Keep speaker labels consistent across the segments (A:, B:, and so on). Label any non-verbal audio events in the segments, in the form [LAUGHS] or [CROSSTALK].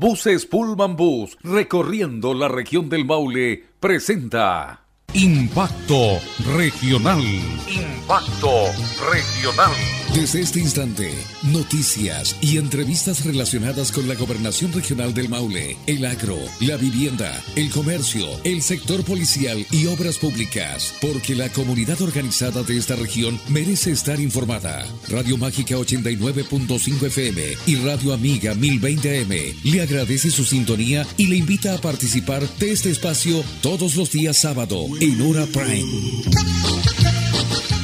A: Buses Pullman Bus, recorriendo la región del Maule, presenta
B: Impacto Regional.
A: Impacto Regional.
B: Desde este instante, noticias y entrevistas relacionadas con la gobernación regional del Maule, el agro, la vivienda, el comercio, el sector policial y obras públicas, porque la comunidad organizada de esta región merece estar informada. Radio Mágica 89.5 FM y Radio Amiga 1020 AM le agradece su sintonía y le invita a participar de este espacio todos los días sábado en hora prime.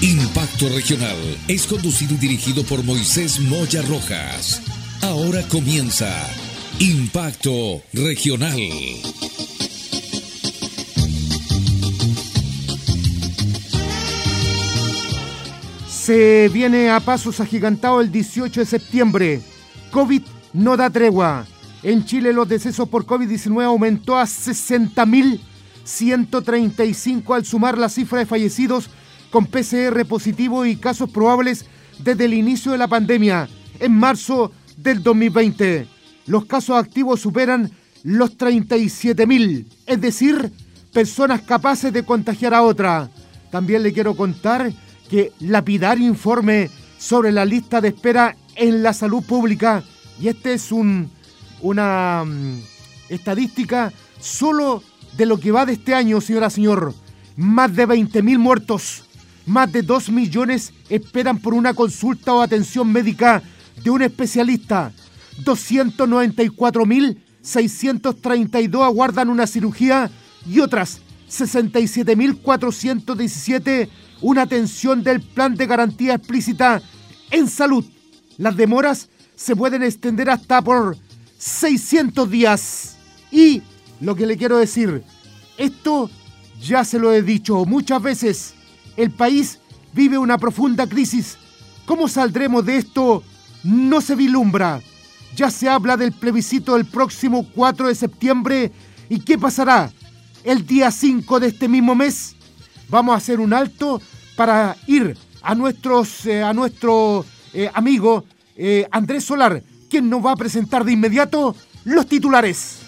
B: Impacto Regional es conducido y dirigido por Moisés Moya Rojas. Ahora comienza Impacto Regional.
C: Se viene a pasos agigantados el 18 de septiembre. COVID no da tregua. En Chile los decesos por COVID-19 aumentó a 60.135 al sumar la cifra de fallecidos con PCR positivo y casos probables desde el inicio de la pandemia, en marzo del 2020. Los casos activos superan los 37.000, es decir, personas capaces de contagiar a otra. También le quiero contar que lapidario informe sobre la lista de espera en la salud pública, y esta es un, una um, estadística solo de lo que va de este año, señora, señor. Más de 20.000 muertos más de 2 millones esperan por una consulta o atención médica de un especialista. 294.632 aguardan una cirugía y otras 67.417 una atención del plan de garantía explícita en salud. Las demoras se pueden extender hasta por 600 días. Y lo que le quiero decir, esto ya se lo he dicho muchas veces el país vive una profunda crisis. ¿Cómo saldremos de esto? No se vislumbra. Ya se habla del plebiscito del próximo 4 de septiembre. ¿Y qué pasará el día 5 de este mismo mes? Vamos a hacer un alto para ir a, nuestros, eh, a nuestro eh, amigo eh, Andrés Solar, quien nos va a presentar de inmediato los titulares.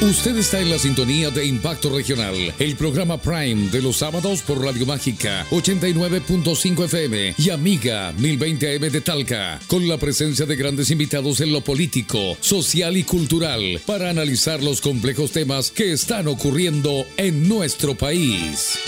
B: Usted está en la sintonía de Impacto Regional, el programa Prime de los sábados por Radio Mágica 89.5 FM y Amiga 1020 AM de Talca, con la presencia de grandes invitados en lo político, social y cultural para analizar los complejos temas que están ocurriendo en nuestro país.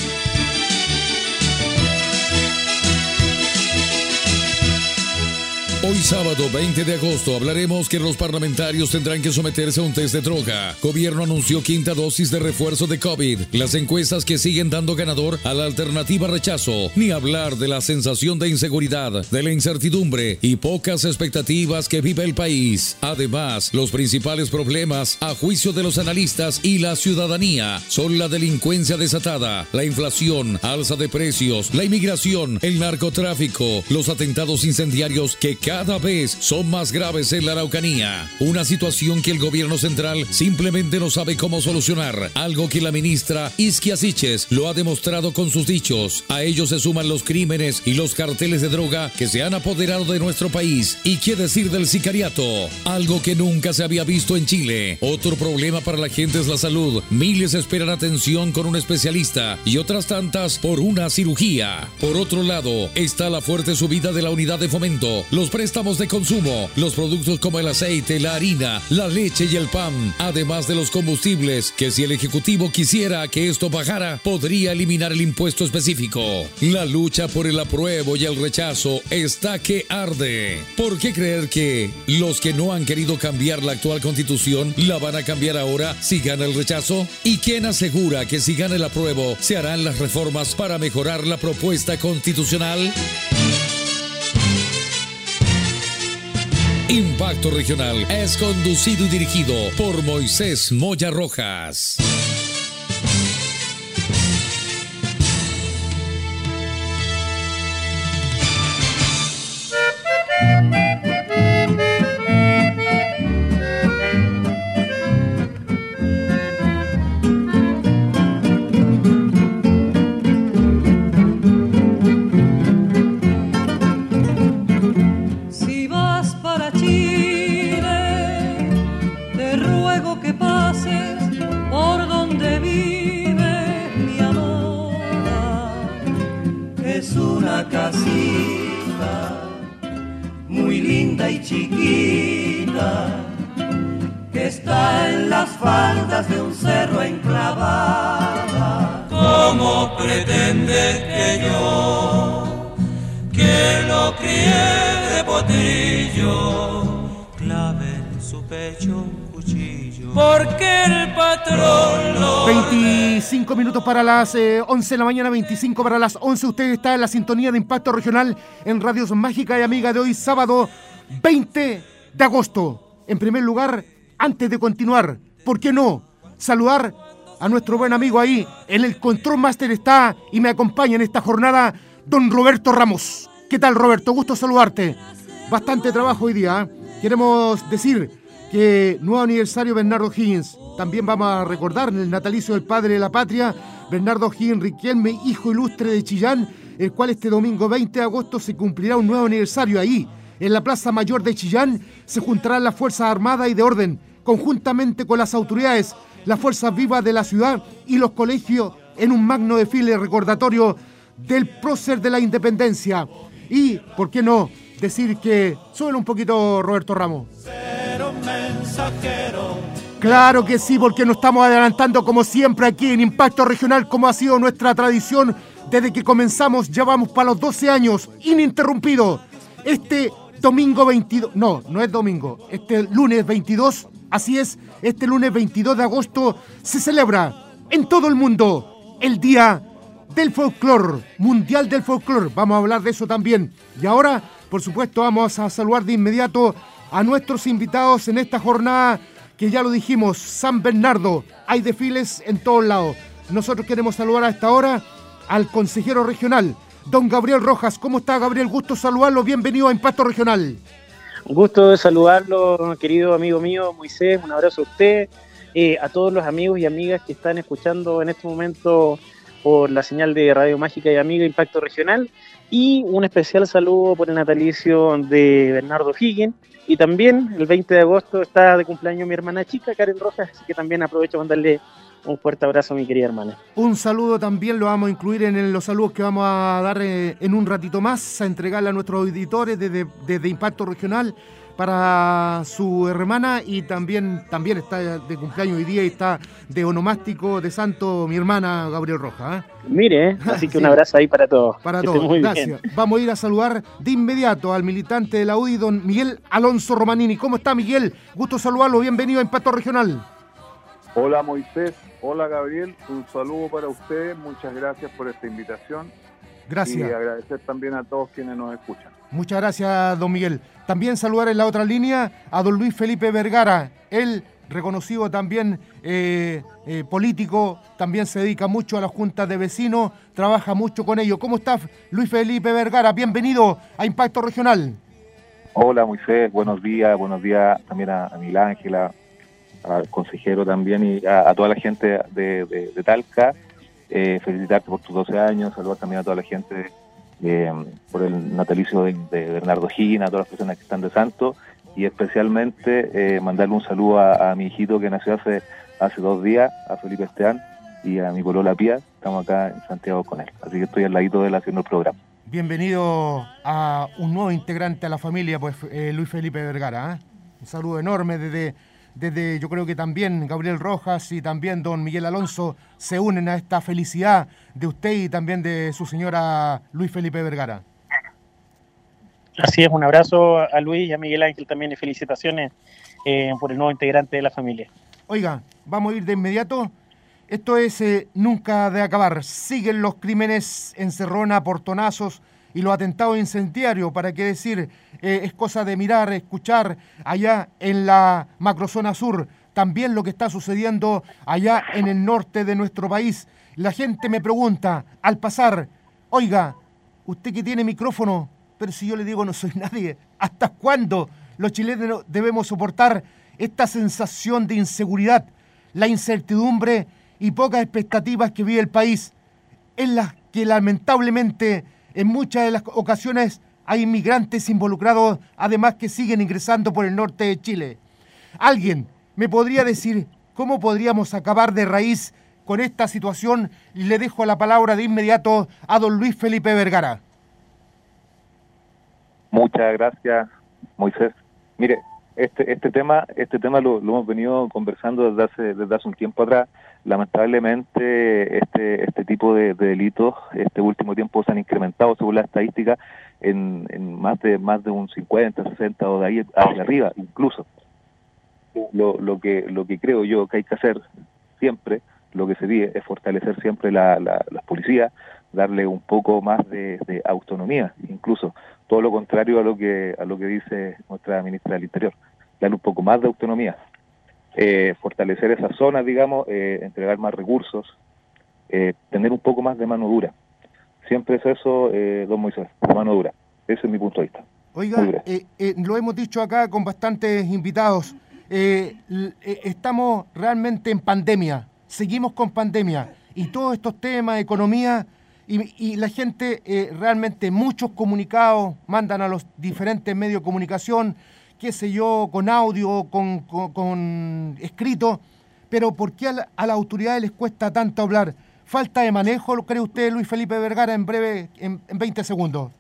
B: Sábado 20 de agosto hablaremos que los parlamentarios tendrán que someterse a un test de droga. Gobierno anunció quinta dosis de refuerzo de COVID. Las encuestas que siguen dando ganador a la alternativa rechazo. Ni hablar de la sensación de inseguridad, de la incertidumbre y pocas expectativas que vive el país. Además, los principales problemas, a juicio de los analistas y la ciudadanía, son la delincuencia desatada, la inflación, alza de precios, la inmigración, el narcotráfico, los atentados incendiarios que cada vez son más graves en la Araucanía. Una situación que el gobierno central simplemente no sabe cómo solucionar. Algo que la ministra Isquia Siches lo ha demostrado con sus dichos. A ellos se suman los crímenes y los carteles de droga que se han apoderado de nuestro país. ¿Y qué decir del sicariato? Algo que nunca se había visto en Chile. Otro problema para la gente es la salud. Miles esperan atención con un especialista y otras tantas por una cirugía. Por otro lado, está la fuerte subida de la unidad de fomento. Los préstamos de consumo, los productos como el aceite, la harina, la leche y el pan, además de los combustibles, que si el Ejecutivo quisiera que esto bajara, podría eliminar el impuesto específico. La lucha por el apruebo y el rechazo está que arde. ¿Por qué creer que los que no han querido cambiar la actual constitución la van a cambiar ahora si gana el rechazo? ¿Y quién asegura que si gana el apruebo se harán las reformas para mejorar la propuesta constitucional? Impacto Regional es conducido y dirigido por Moisés Moya Rojas.
D: Chiquita que está en las faldas de un cerro enclavada. ¿Cómo pretende que yo, que lo crié de potrillo, clave en su pecho cuchillo? Porque el patrón lo
C: 25 minutos para las 11 eh, de la mañana, 25 para las 11. Usted está en la sintonía de Impacto Regional en Radios Mágica y Amiga de hoy, sábado 20 de agosto. En primer lugar, antes de continuar, ¿por qué no? Saludar a nuestro buen amigo ahí, en el Control Master está y me acompaña en esta jornada, don Roberto Ramos. ¿Qué tal, Roberto? Gusto saludarte. Bastante trabajo hoy día. ¿eh? Queremos decir que nuevo aniversario Bernardo Higgins. También vamos a recordar el natalicio del padre de la patria, Bernardo Higgins Riquelme, hijo ilustre de Chillán, el cual este domingo 20 de agosto se cumplirá un nuevo aniversario ahí. En la Plaza Mayor de Chillán se juntarán las Fuerzas Armadas y de Orden conjuntamente con las autoridades, las fuerzas vivas de la ciudad y los colegios en un magno desfile recordatorio del prócer de la independencia. Y, ¿por qué no? Decir que suena un poquito Roberto Ramos. Claro que sí, porque nos estamos adelantando como siempre aquí en Impacto Regional, como ha sido nuestra tradición desde que comenzamos, ya vamos para los 12 años, ininterrumpido. Este domingo 22, no, no es domingo, este lunes 22 Así es, este lunes 22 de agosto se celebra en todo el mundo el Día del Folclor, Mundial del Folclor. Vamos a hablar de eso también. Y ahora, por supuesto, vamos a saludar de inmediato a nuestros invitados en esta jornada que ya lo dijimos, San Bernardo. Hay desfiles en todos lados. Nosotros queremos saludar a esta hora al consejero regional, don Gabriel Rojas. ¿Cómo está, Gabriel? Gusto saludarlo. Bienvenido a Impacto Regional.
E: Un gusto de saludarlo, querido amigo mío Moisés. Un abrazo a usted, eh, a todos los amigos y amigas que están escuchando en este momento por la señal de Radio Mágica y Amiga Impacto Regional. Y un especial saludo por el natalicio de Bernardo Higgins. Y también el 20 de agosto está de cumpleaños mi hermana chica, Karen Rojas, así que también aprovecho para mandarle un fuerte abrazo, mi querida hermana.
C: Un saludo también lo vamos a incluir en los saludos que vamos a dar eh, en un ratito más, a entregarle a nuestros auditores desde, desde Impacto Regional para su hermana y también, también está de cumpleaños hoy día y está de onomástico de santo mi hermana Gabriel Roja.
E: ¿eh? Mire, [LAUGHS] así que un abrazo ahí para todos.
C: Para todos, gracias. Vamos a ir a saludar de inmediato al militante de la UDI, don Miguel Alonso Romanini. ¿Cómo está Miguel? Gusto saludarlo, bienvenido a Impacto Regional.
F: Hola Moisés, hola Gabriel, un saludo para ustedes, muchas gracias por esta invitación.
C: Gracias.
F: Y agradecer también a todos quienes nos escuchan.
C: Muchas gracias, don Miguel. También saludar en la otra línea a don Luis Felipe Vergara, él reconocido también eh, eh, político, también se dedica mucho a las juntas de vecinos, trabaja mucho con ellos. ¿Cómo estás, Luis Felipe Vergara? Bienvenido a Impacto Regional.
F: Hola Moisés, buenos días, buenos días también a, a Mil Ángela, al consejero también y a, toda la gente de, Talca. Eh, felicitarte por tus 12 años, saludar también a toda la gente eh, por el natalicio de, Bernardo Gina, a todas las personas que están de santo y especialmente eh, mandarle un saludo a, mi hijito que nació hace, hace dos días, a Felipe Esteán y a mi polola Pía. Estamos acá en Santiago con él, así que estoy al ladito de él haciendo el programa.
C: Bienvenido a un nuevo integrante a la familia, pues Luis Felipe Vergara. Un saludo enorme desde desde yo creo que también Gabriel Rojas y también don Miguel Alonso se unen a esta felicidad de usted y también de su señora Luis Felipe Vergara.
E: Así es, un abrazo a Luis y a Miguel Ángel también y felicitaciones eh, por el nuevo integrante de la familia.
C: Oiga, vamos a ir de inmediato. Esto es eh, nunca de acabar. Siguen los crímenes en Cerrona, portonazos, y los atentados incendiarios, para qué decir, eh, es cosa de mirar, escuchar allá en la macrozona sur, también lo que está sucediendo allá en el norte de nuestro país. La gente me pregunta al pasar, oiga, usted que tiene micrófono, pero si yo le digo no soy [LAUGHS] nadie, ¿hasta cuándo los chilenos debemos soportar esta sensación de inseguridad, la incertidumbre y pocas expectativas que vive el país, en las que lamentablemente en muchas de las ocasiones hay inmigrantes involucrados, además que siguen ingresando por el norte de Chile. ¿Alguien me podría decir cómo podríamos acabar de raíz con esta situación? Le dejo la palabra de inmediato a don Luis Felipe Vergara.
F: Muchas gracias, Moisés. Mire, este, este tema, este tema lo, hemos venido conversando desde hace, desde hace un tiempo atrás. Lamentablemente, este, este tipo de, delitos, este último tiempo se han incrementado, según la estadística, en, en más de más de un 50, 60 o de ahí hacia arriba, incluso. Lo, lo que lo que creo yo que hay que hacer siempre, lo que se pide es fortalecer siempre la, la, las policías, darle un poco más de, de autonomía, incluso todo lo contrario a lo que a lo que dice nuestra ministra del Interior dar un poco más de autonomía, eh, fortalecer esas zonas, digamos, eh, entregar más recursos, eh, tener un poco más de mano dura. Siempre es eso, don Moisés, mano dura. Ese es mi punto de vista.
C: Oiga, lo hemos dicho acá con bastantes invitados. estamos realmente en pandemia, seguimos con pandemia y todos estos temas, economía, y, y, la gente realmente, muchos comunicados mandan a los diferentes medios de comunicación, qué sé yo, con audio, con, con, escrito, pero ¿por qué a, las autoridades les cuesta tanto hablar? ¿Falta de manejo, lo cree usted, Luis Felipe Vergara, en breve, en, 20 segundos?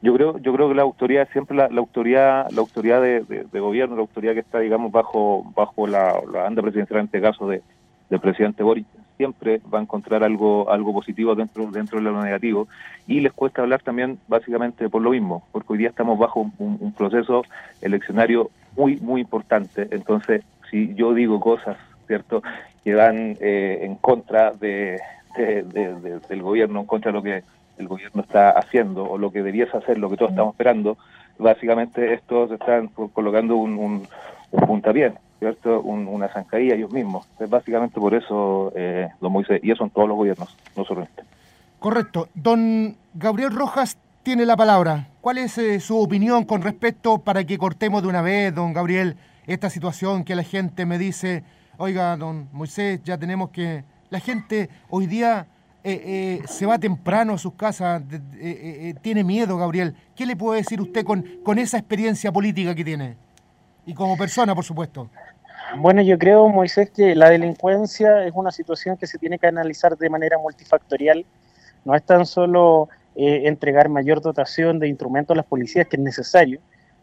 F: Yo creo, yo creo que la autoridad, siempre la, autoridad, la autoridad de, gobierno, la autoridad que está, digamos, bajo, bajo la, la anda presidencial en este caso de, del presidente Boric, siempre va a encontrar algo algo positivo dentro dentro de lo negativo. Y les cuesta hablar también básicamente por lo mismo porque hoy día estamos bajo un, proceso eleccionario muy muy importante. Entonces si yo digo cosas cierto que van eh, en contra de, del gobierno en contra de lo que el gobierno está haciendo o lo que debiese hacer lo que todos estamos esperando básicamente estos están colocando un, un, un puntapié ¿cierto? una zancadilla ellos mismos. Es básicamente por eso, eh, don Moisés, y eso en todos los gobiernos, no solo este.
C: Correcto. Don Gabriel Rojas tiene la palabra. ¿Cuál es eh, su opinión con respecto para que cortemos de una vez, don Gabriel, esta situación que la gente me dice, oiga, don Moisés, ya tenemos que... La gente hoy día eh, se va temprano a sus casas, tiene miedo, Gabriel. ¿Qué le puede decir usted con, con esa experiencia política que tiene? Y como persona, por supuesto.
E: Bueno, yo creo, Moisés, que la delincuencia es una situación que se tiene que analizar de manera multifactorial. No es tan solo eh, entregar mayor dotación de instrumentos a las policías, que es necesario,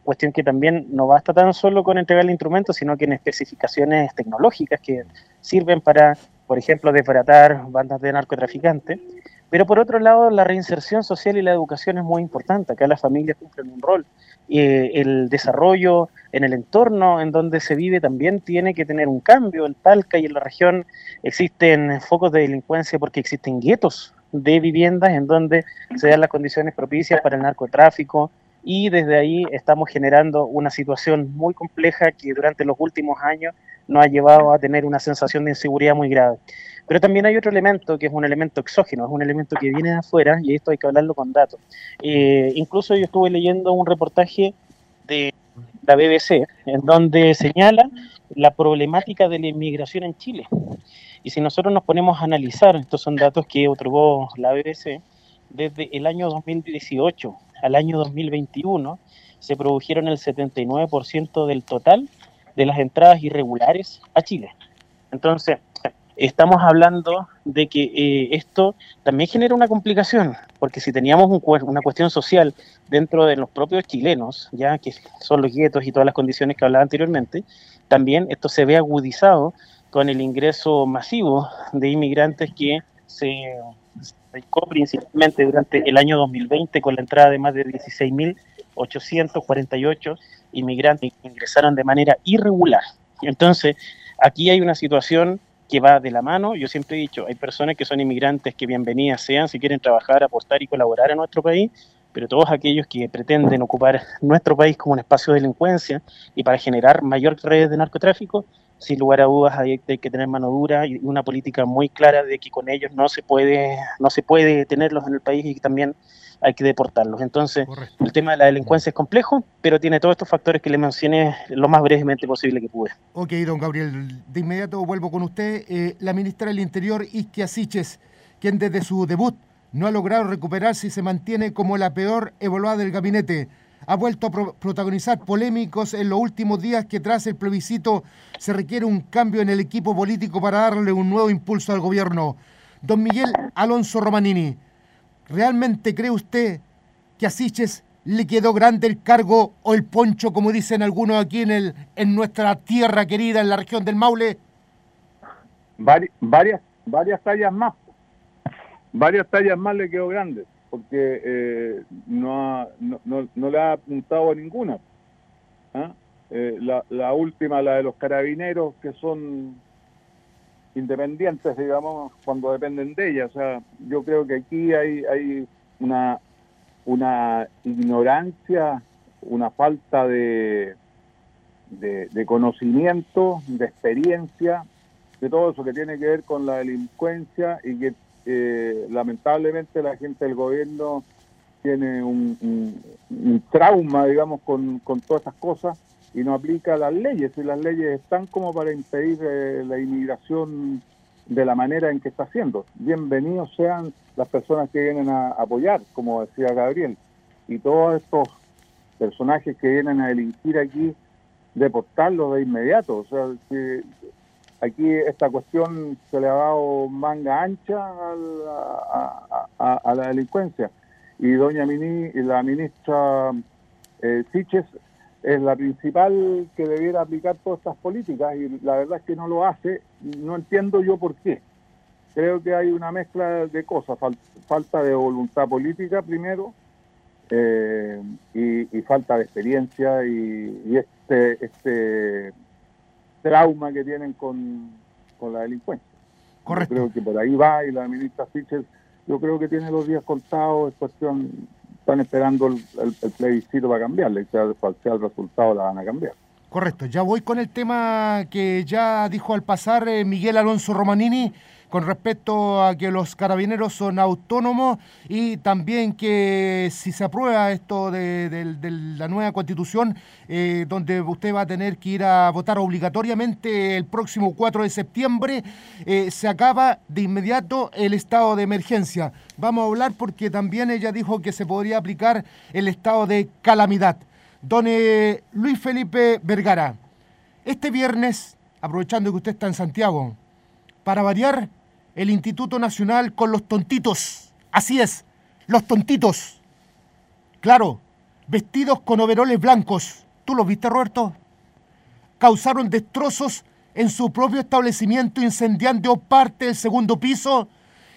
E: cuestión que también no basta tan solo con entregar el instrumento, sino que en especificaciones tecnológicas que sirven para, por ejemplo, desbaratar bandas de narcotraficantes. Pero por otro lado, la reinserción social y la educación es muy importante. Acá las familias cumplen un rol. Eh, el desarrollo en el entorno en donde se vive también tiene que tener un cambio. En Talca y en la región existen focos de delincuencia porque existen guetos de viviendas en donde se dan las condiciones propicias para el narcotráfico y desde ahí estamos generando una situación muy compleja que durante los últimos años nos ha llevado a tener una sensación de inseguridad muy grave. Pero también hay otro elemento que es un elemento exógeno, es un elemento que viene de afuera y esto hay que hablarlo con datos. Eh, incluso yo estuve leyendo un reportaje de la BBC en donde señala la problemática de la inmigración en Chile. Y si nosotros nos ponemos a analizar, estos son datos que otorgó la BBC, desde el año 2018 al año 2021 se produjeron el 79% del total de las entradas irregulares a Chile. Entonces, estamos hablando de que eh, esto también genera una complicación, porque si teníamos una cuestión social dentro de los propios chilenos, ya que son los guetos y todas las condiciones que hablaba anteriormente, también esto se ve agudizado con el ingreso masivo de inmigrantes que se principalmente durante el año 2020 con la entrada de más de 16.848 inmigrantes que ingresaron de manera irregular. Entonces, aquí hay una situación que va de la mano. Yo siempre he dicho, hay personas que son inmigrantes que bienvenidas sean si quieren trabajar, apostar y colaborar en nuestro país, pero todos aquellos que pretenden ocupar nuestro país como un espacio de delincuencia y para generar mayor redes de narcotráfico, sin lugar a dudas hay, que tener mano dura y una política muy clara de que con ellos no se puede no se puede tenerlos en el país y también hay que deportarlos. Entonces, el tema de la delincuencia es complejo, pero tiene todos estos factores que le mencioné lo más brevemente posible que pude.
C: Ok, don Gabriel, de inmediato vuelvo con usted. Eh, la ministra del Interior, Isquia Siches, quien desde su debut no ha logrado recuperarse y se mantiene como la peor evaluada del gabinete. Ha vuelto a protagonizar polémicos en los últimos días que tras el plebiscito se requiere un cambio en el equipo político para darle un nuevo impulso al gobierno. Don Miguel Alonso Romanini, ¿Realmente cree usted que a Siches le quedó grande el cargo o el poncho, como dicen algunos aquí en, el, en nuestra tierra querida, en la región del Maule?
G: varias, varias tallas más. Varias tallas más le quedó grande, porque eh, no, no, no, le ha apuntado a ninguna. ¿ah? Eh, la, la última, la de los carabineros, que son independientes, digamos, cuando dependen de ella. O sea, yo creo que aquí hay, hay una, una ignorancia, una falta de, de, conocimiento, de experiencia, de todo eso que tiene que ver con la delincuencia y que eh, lamentablemente la gente del gobierno tiene un, trauma, digamos, con, con todas esas cosas y no aplica las leyes, y las leyes están como para impedir eh, la inmigración de la manera en que está haciendo. Bienvenidos sean las personas que vienen a apoyar, como decía Gabriel, y todos estos personajes que vienen a delinquir aquí, deportarlos de inmediato. O sea, que aquí esta cuestión se le ha dado manga ancha a, la delincuencia. Y doña Mini, y la ministra eh, Siches es la principal que debiera aplicar todas estas políticas y la verdad es que no lo hace. No entiendo yo por qué. Creo que hay una mezcla de cosas, falta de voluntad política primero eh, y, falta de experiencia y, este, este trauma que tienen con, la delincuencia.
C: Correcto.
G: creo que por ahí va y la ministra Fischer yo creo que tiene los días contados, es cuestión están esperando el, plebiscito para cambiarle, sea cual sea el resultado la van a cambiar.
C: Correcto, ya voy con el tema que ya dijo al pasar eh, Miguel Alonso Romanini con respecto a que los carabineros son autónomos y también que si se aprueba esto de, la nueva constitución, eh, donde usted va a tener que ir a votar obligatoriamente el próximo 4 de septiembre, eh, se acaba de inmediato el estado de emergencia. Vamos a hablar porque también ella dijo que se podría aplicar el estado de calamidad. Don eh, Luis Felipe Vergara, este viernes, aprovechando que usted está en Santiago, para variar, el Instituto Nacional con los tontitos. Así es, los tontitos. Claro, vestidos con overoles blancos. ¿Tú los viste, Roberto? Causaron destrozos en su propio establecimiento incendiando parte del segundo piso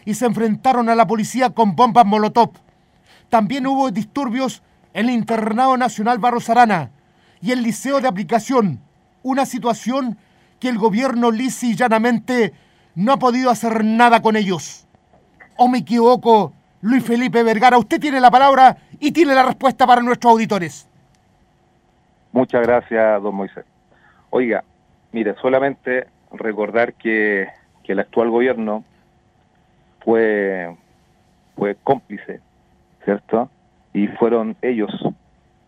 C: y se enfrentaron a la policía con bombas Molotov. También hubo disturbios en el Internado Nacional Barros Arana y el Liceo de Aplicación, una situación que el gobierno lisa y llanamente no ha podido hacer nada con ellos. ¿O me equivoco, Luis Felipe Vergara? Usted tiene la palabra y tiene la respuesta para nuestros auditores.
F: Muchas gracias, don Moisés. Oiga, mire, solamente recordar que, el actual gobierno fue, fue cómplice, ¿cierto? Y fueron ellos,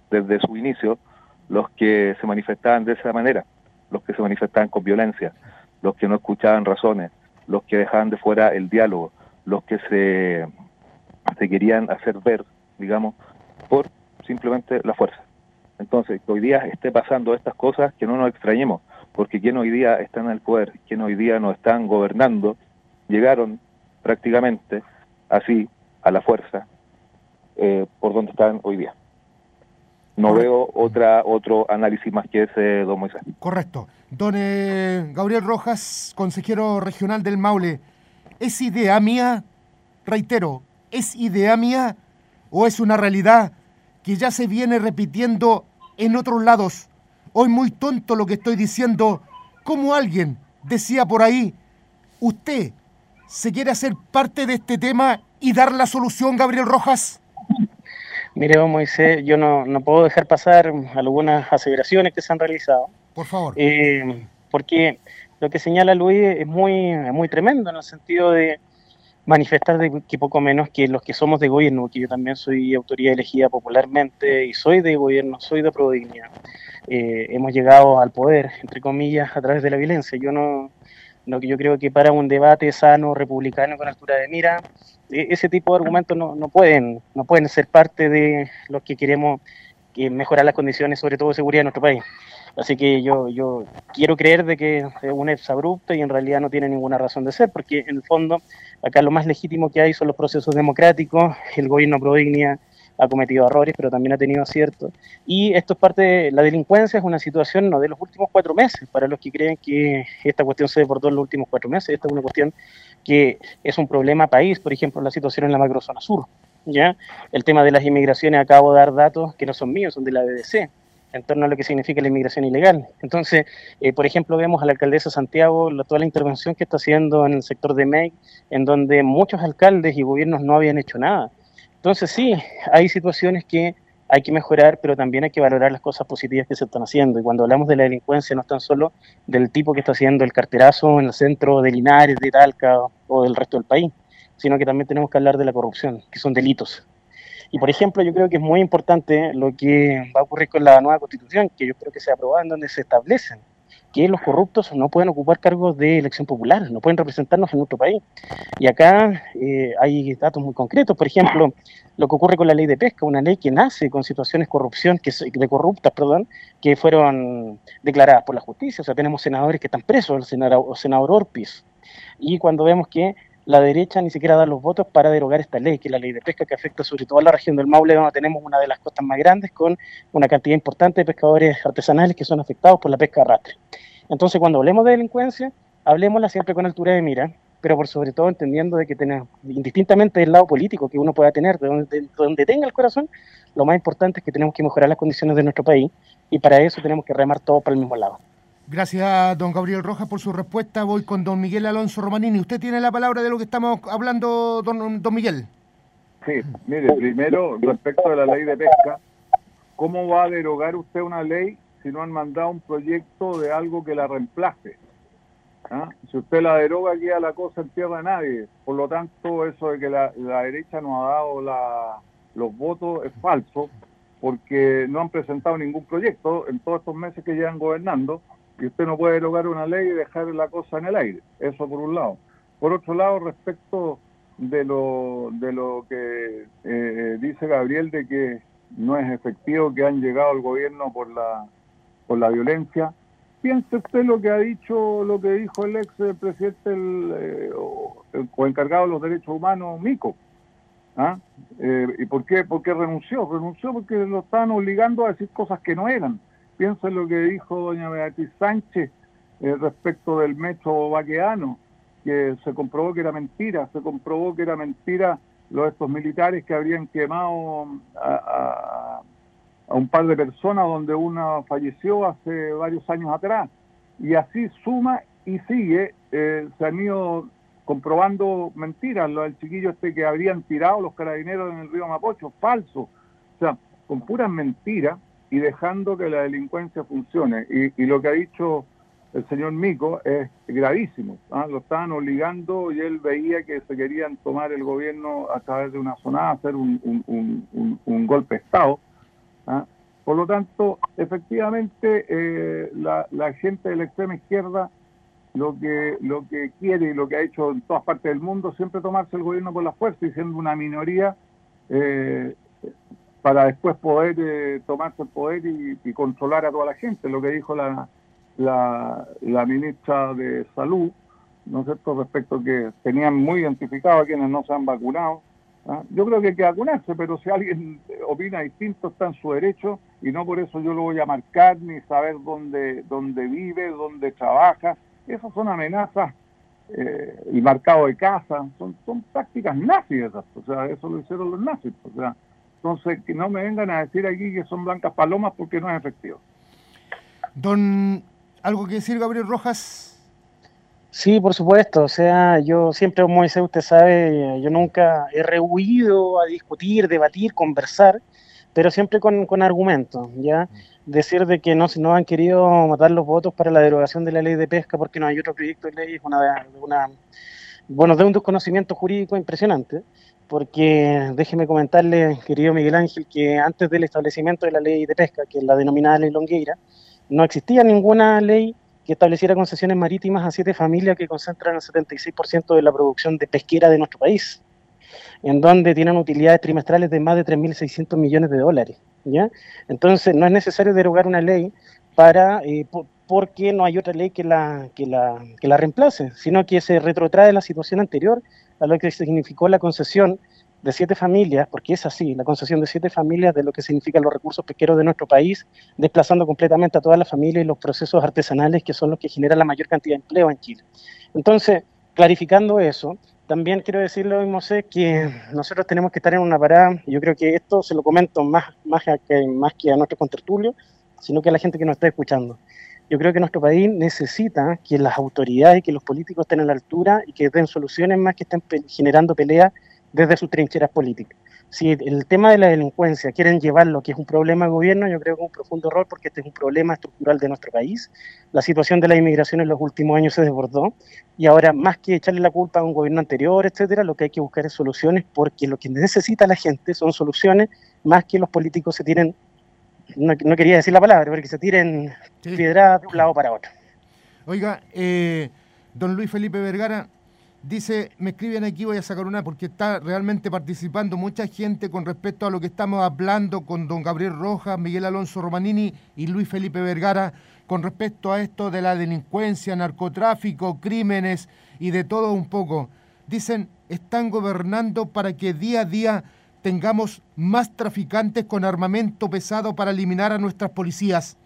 F: desde su inicio, los que se manifestaban de esa manera, los que se manifestaban con violencia, los que no escuchaban razones, los que dejaban de fuera el diálogo, los que se, querían hacer ver, digamos, por simplemente la fuerza. Entonces, que hoy día esté pasando estas cosas, que no nos extrañemos, porque quien hoy día está en el poder, quien hoy día nos están gobernando, llegaron prácticamente así a la fuerza eh, por donde están hoy día. No veo otra otro análisis más que ese, don Moisés.
C: Correcto. Don eh, Gabriel Rojas, consejero regional del Maule, ¿es idea mía, reitero, es idea mía o es una realidad que ya se viene repitiendo en otros lados? Hoy muy tonto lo que estoy diciendo, como alguien decía por ahí, usted se quiere hacer parte de este tema y dar la solución, Gabriel Rojas.
E: Mire, Moisés, yo no, no puedo dejar pasar algunas aseveraciones que se han realizado
C: por favor.
E: Eh, porque lo que señala Luis es muy, muy tremendo en el sentido de manifestar de que poco menos que los que somos de gobierno, que yo también soy autoridad elegida popularmente y soy de gobierno, soy de Prodignidad, eh, hemos llegado al poder, entre comillas, a través de la violencia. Yo no, no yo creo que para un debate sano, republicano, con altura de mira, e, ese tipo de argumentos no, no, pueden, no pueden ser parte de los que queremos que mejorar las condiciones, sobre todo de seguridad en nuestro país. Así que yo, yo quiero creer de que es un exabrupto y en realidad no tiene ninguna razón de ser, porque en el fondo acá lo más legítimo que hay son los procesos democráticos, el gobierno prodignia ha cometido errores, pero también ha tenido aciertos. Y esto es parte de la delincuencia, es una situación no de los últimos cuatro meses, para los que creen que esta cuestión se desbordó en los últimos cuatro meses, esta es una cuestión que es un problema país, por ejemplo, la situación en la macrozona sur. ¿ya? El tema de las inmigraciones, acabo de dar datos que no son míos, son de la BBC en torno a lo que significa la inmigración ilegal. Entonces, eh, por ejemplo, vemos a la alcaldesa Santiago toda la intervención que está haciendo en el sector de MEG, en donde muchos alcaldes y gobiernos no habían hecho nada. Entonces, sí, hay situaciones que hay que mejorar, pero también hay que valorar las cosas positivas que se están haciendo. Y cuando hablamos de la delincuencia, no es tan solo del tipo que está haciendo el carterazo en el centro de Linares, de Talca o del resto del país, sino que también tenemos que hablar de la corrupción, que son delitos y por ejemplo, yo creo que es muy importante lo que va a ocurrir con la nueva constitución, que yo creo que se aprobado en donde se establecen que los corruptos no pueden ocupar cargos de elección popular, no pueden representarnos en nuestro país. Y acá eh, hay datos muy concretos, por ejemplo, lo que ocurre con la ley de pesca, una ley que nace con situaciones corrupción, que, de corruptas, perdón, que fueron declaradas por la justicia. O sea, tenemos senadores que están presos, el senador, el senador Orpiz. Y cuando vemos que la derecha ni siquiera da los votos para derogar esta ley, que es la ley de pesca que afecta sobre todo a la región del Maule, donde tenemos una de las costas más grandes, con una cantidad importante de pescadores artesanales que son afectados por la pesca de arrastre. Entonces, cuando hablemos de delincuencia, hablemosla siempre con altura de mira, pero por sobre todo entendiendo de que tenemos, indistintamente del lado político que uno pueda tener, de donde, donde tenga el corazón, lo más importante es que tenemos que mejorar las condiciones de nuestro país y para eso tenemos que remar todo para el mismo lado.
C: Gracias, don Gabriel Rojas, por su respuesta. Voy con don Miguel Alonso Romanini. Usted tiene la palabra de lo que estamos hablando, don, don Miguel.
G: Sí, mire, primero, respecto a la ley de pesca, ¿cómo va a derogar usted una ley si no han mandado un proyecto de algo que la reemplace? ¿Ah? Si usted la deroga, queda la cosa en tierra de nadie. Por lo tanto, eso de que la, derecha no ha dado la, los votos es falso, porque no han presentado ningún proyecto en todos estos meses que llevan gobernando y usted no puede derogar una ley y dejar la cosa en el aire. Eso por un lado. Por otro lado, respecto de lo, de lo que eh, dice Gabriel de que no es efectivo que han llegado al gobierno por la, por la violencia, piense usted lo que ha dicho, lo que dijo el ex presidente el, eh, o, encargado de los derechos humanos, Mico. ¿Ah? Eh, ¿Y por qué, por qué renunció? Renunció porque lo estaban obligando a decir cosas que no eran pienso en lo que dijo doña Beatriz Sánchez eh, respecto del metro vaqueano, que se comprobó que era mentira, se comprobó que era mentira los estos militares que habrían quemado a, un par de personas donde una falleció hace varios años atrás. Y así suma y sigue, eh, se han ido comprobando mentiras, lo del chiquillo este que habrían tirado los carabineros en el río Mapocho, falso. O sea, con puras mentiras, y dejando que la delincuencia funcione. Y, lo que ha dicho el señor Mico es gravísimo. ¿ah? Lo estaban obligando y él veía que se querían tomar el gobierno a través de una zona, hacer un, golpe de Estado. ¿ah? Por lo tanto, efectivamente, eh, la, gente de la extrema izquierda lo que, lo que quiere y lo que ha hecho en todas partes del mundo siempre tomarse el gobierno por la fuerza y siendo una minoría eh, para después poder eh, tomarse el poder y, controlar a toda la gente, lo que dijo la, la, ministra de Salud, ¿no es cierto?, respecto que tenían muy identificado a quienes no se han vacunado. ¿ah? Yo creo que hay que vacunarse, pero si alguien [LAUGHS] opina distinto está en su derecho y no por eso yo lo voy a marcar ni saber dónde, dónde vive, dónde trabaja. Esas son amenazas eh, marcado de casa, son, son prácticas nazis esas, o sea, eso lo hicieron los nazis, o sea, entonces, que no me vengan a decir aquí que son blancas palomas porque no es efectivo.
C: Don, ¿algo que decir, Gabriel Rojas?
E: Sí, por supuesto. O sea, yo siempre, como dice usted sabe, yo nunca he rehuido a discutir, debatir, conversar, pero siempre con, con argumentos, ¿ya? Decir de que no, no han querido matar los votos para la derogación de la ley de pesca porque no hay otro proyecto de ley es una, una bueno, de un desconocimiento jurídico impresionante porque déjeme comentarle, querido Miguel Ángel, que antes del establecimiento de la ley de pesca, que es la denominada ley Longueira, no existía ninguna ley que estableciera concesiones marítimas a siete familias que concentran el 76% de la producción de pesquera de nuestro país, en donde tienen utilidades trimestrales de más de 3.600 millones de dólares. ¿ya? Entonces, no es necesario derogar una ley para, eh, porque no hay otra ley que la, que, la, que la reemplace, sino que se retrotrae la situación anterior a lo que significó la concesión de siete familias, porque es así, la concesión de siete familias de lo que significan los recursos pesqueros de nuestro país, desplazando completamente a toda la familia y los procesos artesanales que son los que generan la mayor cantidad de empleo en Chile. Entonces, clarificando eso, también quiero decirle, Mosé, que nosotros tenemos que estar en una parada, yo creo que esto se lo comento más, más, que, a nuestros contertulios, sino que a la gente que nos está escuchando. Yo creo que nuestro país necesita que las autoridades y que los políticos estén a la altura y que den soluciones más que estén generando peleas desde sus trincheras políticas. Si el tema de la delincuencia quieren llevarlo, que es un problema de gobierno, yo creo que es un profundo error porque este es un problema estructural de nuestro país. La situación de la inmigración en los últimos años se desbordó y ahora más que echarle la culpa a un gobierno anterior, etcétera, lo que hay que buscar es soluciones porque lo que necesita la gente son soluciones más que los políticos se tiren, no, quería decir la palabra, pero que se tiren piedras de un lado para otro.
C: Oiga, eh, don Luis Felipe Vergara, Dice, me escriben aquí, voy a sacar una porque está realmente participando mucha gente con respecto a lo que estamos hablando con don Gabriel Rojas, Miguel Alonso Romanini y Luis Felipe Vergara con respecto a esto de la delincuencia, narcotráfico, crímenes y de todo un poco. Dicen, están gobernando para que día a día tengamos más traficantes con armamento pesado para eliminar a nuestras policías.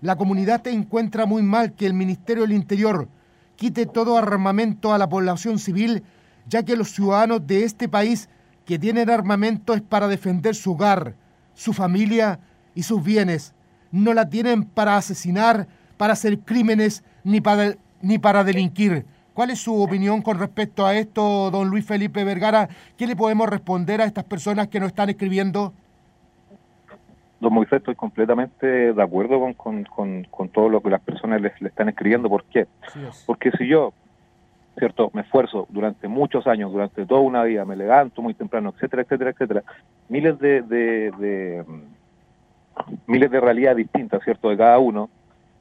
C: La comunidad te encuentra muy mal que el Ministerio del Interior quite todo armamento a la población civil, ya que los ciudadanos de este país que tienen armamento es para defender su hogar, su familia y sus bienes. No la tienen para asesinar, para hacer crímenes ni para, ni para delinquir. ¿Cuál es su opinión con respecto a esto, don Luis Felipe Vergara? ¿Qué le podemos responder a estas personas que nos están escribiendo?
F: Don Moisés, estoy completamente de acuerdo con, con, con, todo lo que las personas le, están escribiendo. ¿Por qué? Porque si yo, ¿cierto? Me esfuerzo durante muchos años, durante toda una vida, me levanto muy temprano, etcétera, etcétera, etcétera, miles de, de, miles de realidades distintas, ¿cierto? De cada uno,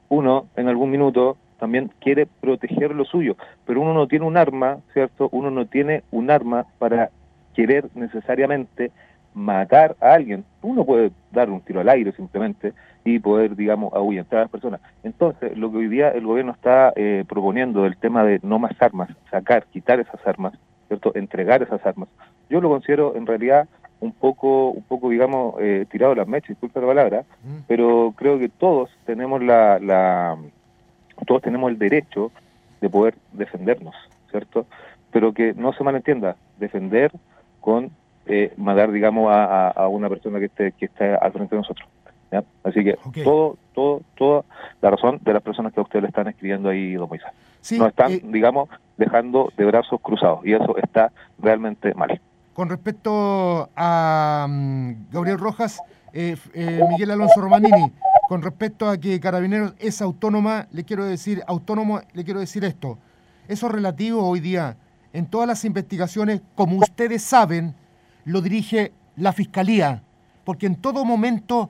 F: uno en algún minuto también quiere proteger lo suyo, pero uno no tiene un arma, ¿cierto? Uno no tiene un arma para querer necesariamente matar a alguien. Uno puede dar un tiro al aire simplemente y poder, digamos, ahuyentar a las personas. Entonces, lo que hoy día el gobierno está eh, proponiendo del tema de no más armas, sacar, quitar esas armas, ¿cierto? entregar esas armas, yo lo considero en realidad un poco, un poco digamos, eh, tirado las mechas, disculpa la palabra, mm. pero creo que todos tenemos la, la, todos tenemos el derecho de poder defendernos, ¿cierto? Pero que no se malentienda, defender con eh, matar, digamos, a, una persona que esté, que esté al frente de nosotros. Así que todo, todo, toda la razón de las personas que a ustedes le están escribiendo ahí, don Moisés. no están, eh, digamos, dejando de brazos cruzados y eso está realmente mal.
C: Con respecto a mm, Gabriel Rojas, eh, eh, Miguel Alonso Romanini, con respecto a que Carabineros es autónoma, le quiero decir, autónomo, le quiero decir esto. Eso es relativo hoy día. En todas las investigaciones, como ustedes saben, lo dirige la Fiscalía, porque en todo momento,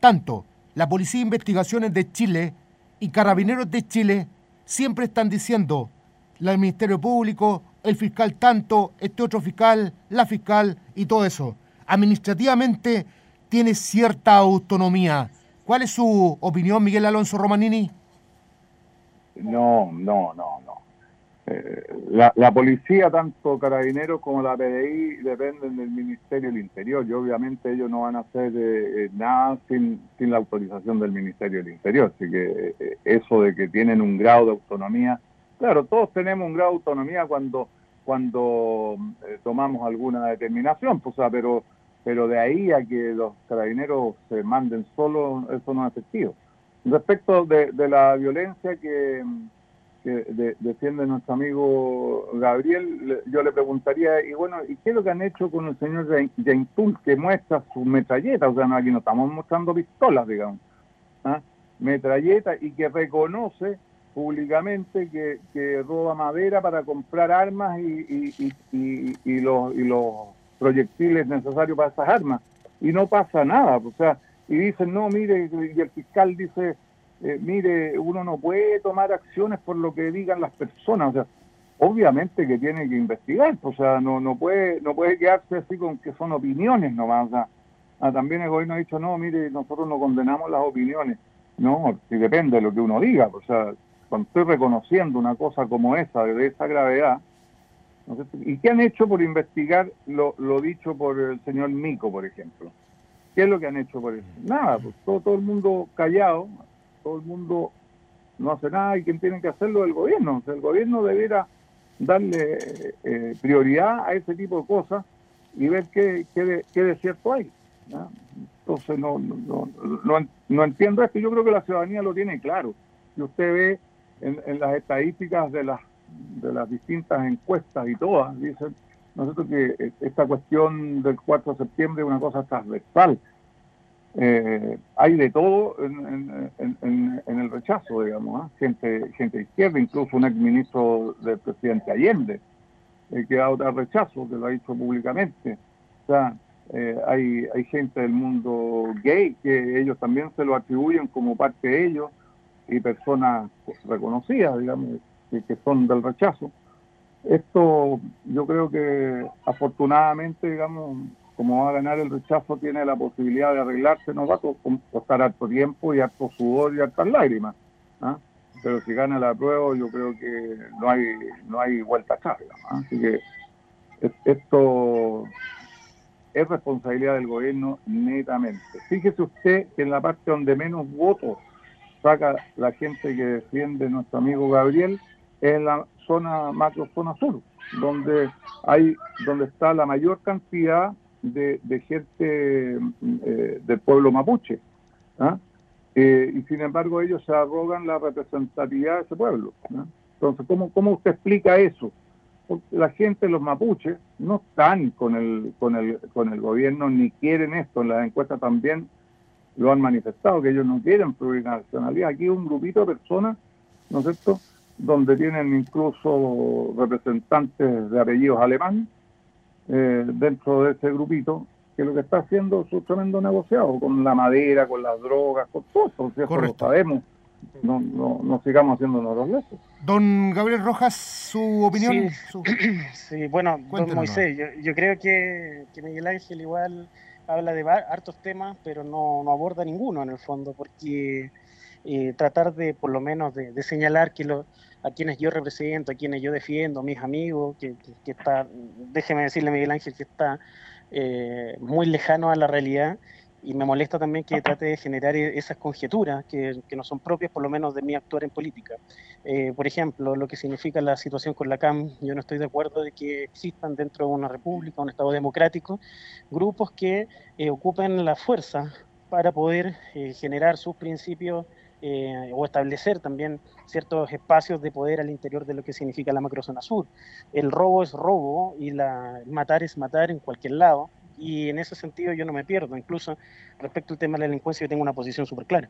C: tanto la Policía de Investigaciones de Chile y Carabineros de Chile siempre están diciendo, el Ministerio Público, el fiscal tanto, este otro fiscal, la fiscal y todo eso. Administrativamente tiene cierta autonomía. ¿Cuál es su opinión, Miguel Alonso Romanini?
G: No, no, no, no. Eh, la, la, policía, tanto carabineros como la PDI, dependen del Ministerio del Interior y obviamente ellos no van a hacer eh, eh, nada sin, sin la autorización del Ministerio del Interior. Así que eso de que tienen un grado de autonomía, claro, todos tenemos un grado de autonomía cuando, cuando tomamos alguna determinación, pues, pero, pero de ahí a que los carabineros se manden solos, eso no es efectivo. Respecto de, de la violencia que defiende nuestro amigo Gabriel, yo le preguntaría, y bueno, ¿y qué es lo que han hecho con el señor Jaintul, que muestra su metralleta? O sea, no, aquí no estamos mostrando pistolas, digamos. ¿ah? Metralleta y que reconoce públicamente que, que, roba madera para comprar armas y, y, y, los, y los proyectiles necesarios para esas armas. Y no pasa nada, o sea, y dicen, no, mire, y el fiscal dice, eh, mire, uno no puede tomar acciones por lo que digan las personas, o sea, obviamente que tiene que investigar, o sea, no, no puede no puede quedarse así con que son opiniones nomás, o ah, también el gobierno ha dicho, no, mire, nosotros no condenamos las opiniones, no, si depende de lo que uno diga, o sea, cuando estoy reconociendo una cosa como esa, de esa gravedad, ¿Y qué han hecho por investigar lo, dicho por el señor Mico, por ejemplo? ¿Qué es lo que han hecho por eso? Nada, pues todo, todo el mundo callado, todo el mundo no hace nada y quien tiene que hacerlo es el gobierno. el gobierno debiera darle eh, prioridad a ese tipo de cosas y ver qué, qué, qué de cierto hay. Entonces no, no, no, no, entiendo esto. Yo creo que la ciudadanía lo tiene claro. Si usted ve en, las estadísticas de las, de las distintas encuestas y todas, dicen nosotros que esta cuestión del 4 de septiembre es una cosa transversal. Eh, hay de todo en, el rechazo, digamos, ¿ah? gente, gente izquierda, incluso un exministro del presidente Allende, eh, que ha dado rechazo, que lo ha dicho públicamente. O sea, eh, hay, hay gente del mundo gay que ellos también se lo atribuyen como parte de ellos y personas reconocidas, digamos, que, son del rechazo. Esto yo creo que afortunadamente, digamos, como va a ganar el rechazo, tiene la posibilidad de arreglarse, no va a costar harto tiempo y harto sudor y hartas lágrimas. ¿ah? Pero si gana la prueba, yo creo que no hay no hay vuelta atrás. ¿ah? Así que esto es responsabilidad del gobierno netamente. Fíjese usted que en la parte donde menos votos saca la gente que defiende nuestro amigo Gabriel en la zona macro zona sur, donde hay donde está la mayor cantidad de, gente eh, del pueblo mapuche. ¿ah? Eh, y sin embargo ellos se arrogan la representatividad de ese pueblo. Entonces, ¿cómo, ¿cómo usted explica eso? la gente, los mapuches, no están con el, con el, con el gobierno ni quieren esto. En las encuestas también lo han manifestado, que ellos no quieren plurinacionalidad. Aquí un grupito de personas, ¿no es cierto?, donde tienen incluso representantes de apellidos alemán eh, dentro de ese grupito, que lo que está haciendo es un tremendo negociado con la madera, con las drogas, con todo eso, eso lo sabemos no, no, no sigamos haciéndonos los lejos.
C: Don Gabriel Rojas, su opinión.
E: Sí, [CLEARS THROAT] bueno, don Moisés, yo, creo que, Miguel Ángel igual habla de hartos temas, pero no, aborda ninguno en el fondo, porque eh, tratar de, por lo menos, de, señalar que lo, a quienes yo represento, a quienes yo defiendo, mis amigos, que, que, está, déjeme decirle Miguel Ángel que está eh, muy lejano a la realidad y me molesta también que trate de generar e-, esas conjeturas que, no son propias, por lo menos, de mi actuar en política. Eh, por ejemplo, lo que significa la situación con la CAM, yo no estoy de acuerdo de que existan dentro de una república, un Estado democrático, grupos que eh, ocupen la fuerza para poder eh, generar sus principios o establecer también ciertos espacios de poder al interior de lo que significa la macrozona sur. El robo es robo y la, matar es matar en cualquier lado y en ese sentido yo no me pierdo. Incluso respecto al tema de la delincuencia yo tengo una posición súper clara.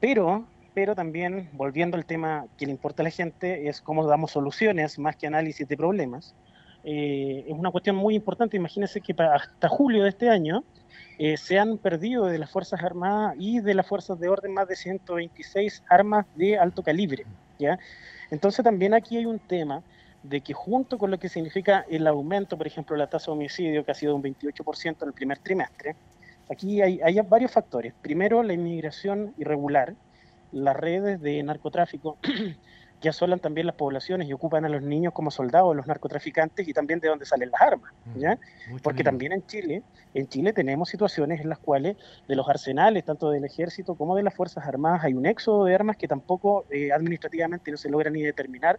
E: Pero, pero también, volviendo al tema que le importa a la gente, es cómo damos soluciones más que análisis de problemas. Eh, es una cuestión muy importante. Imagínense que hasta julio de este año eh, se han perdido de las Fuerzas Armadas y de las Fuerzas de Orden más de 126 armas de alto calibre. ¿ya? Entonces también aquí hay un tema de que junto con lo que significa el aumento, por ejemplo, la tasa de homicidio, que ha sido un 28% en el primer trimestre, aquí hay, varios factores. Primero, la inmigración irregular, las redes de narcotráfico [CLEARS THROAT] que asolan también las poblaciones y ocupan a los niños como soldados los narcotraficantes y también de dónde salen las armas, mm, ¿ya? Porque también en Chile, en Chile tenemos situaciones en las cuales de los arsenales, tanto del ejército como de las Fuerzas Armadas, hay un éxodo de armas que tampoco eh, administrativamente no se logra ni determinar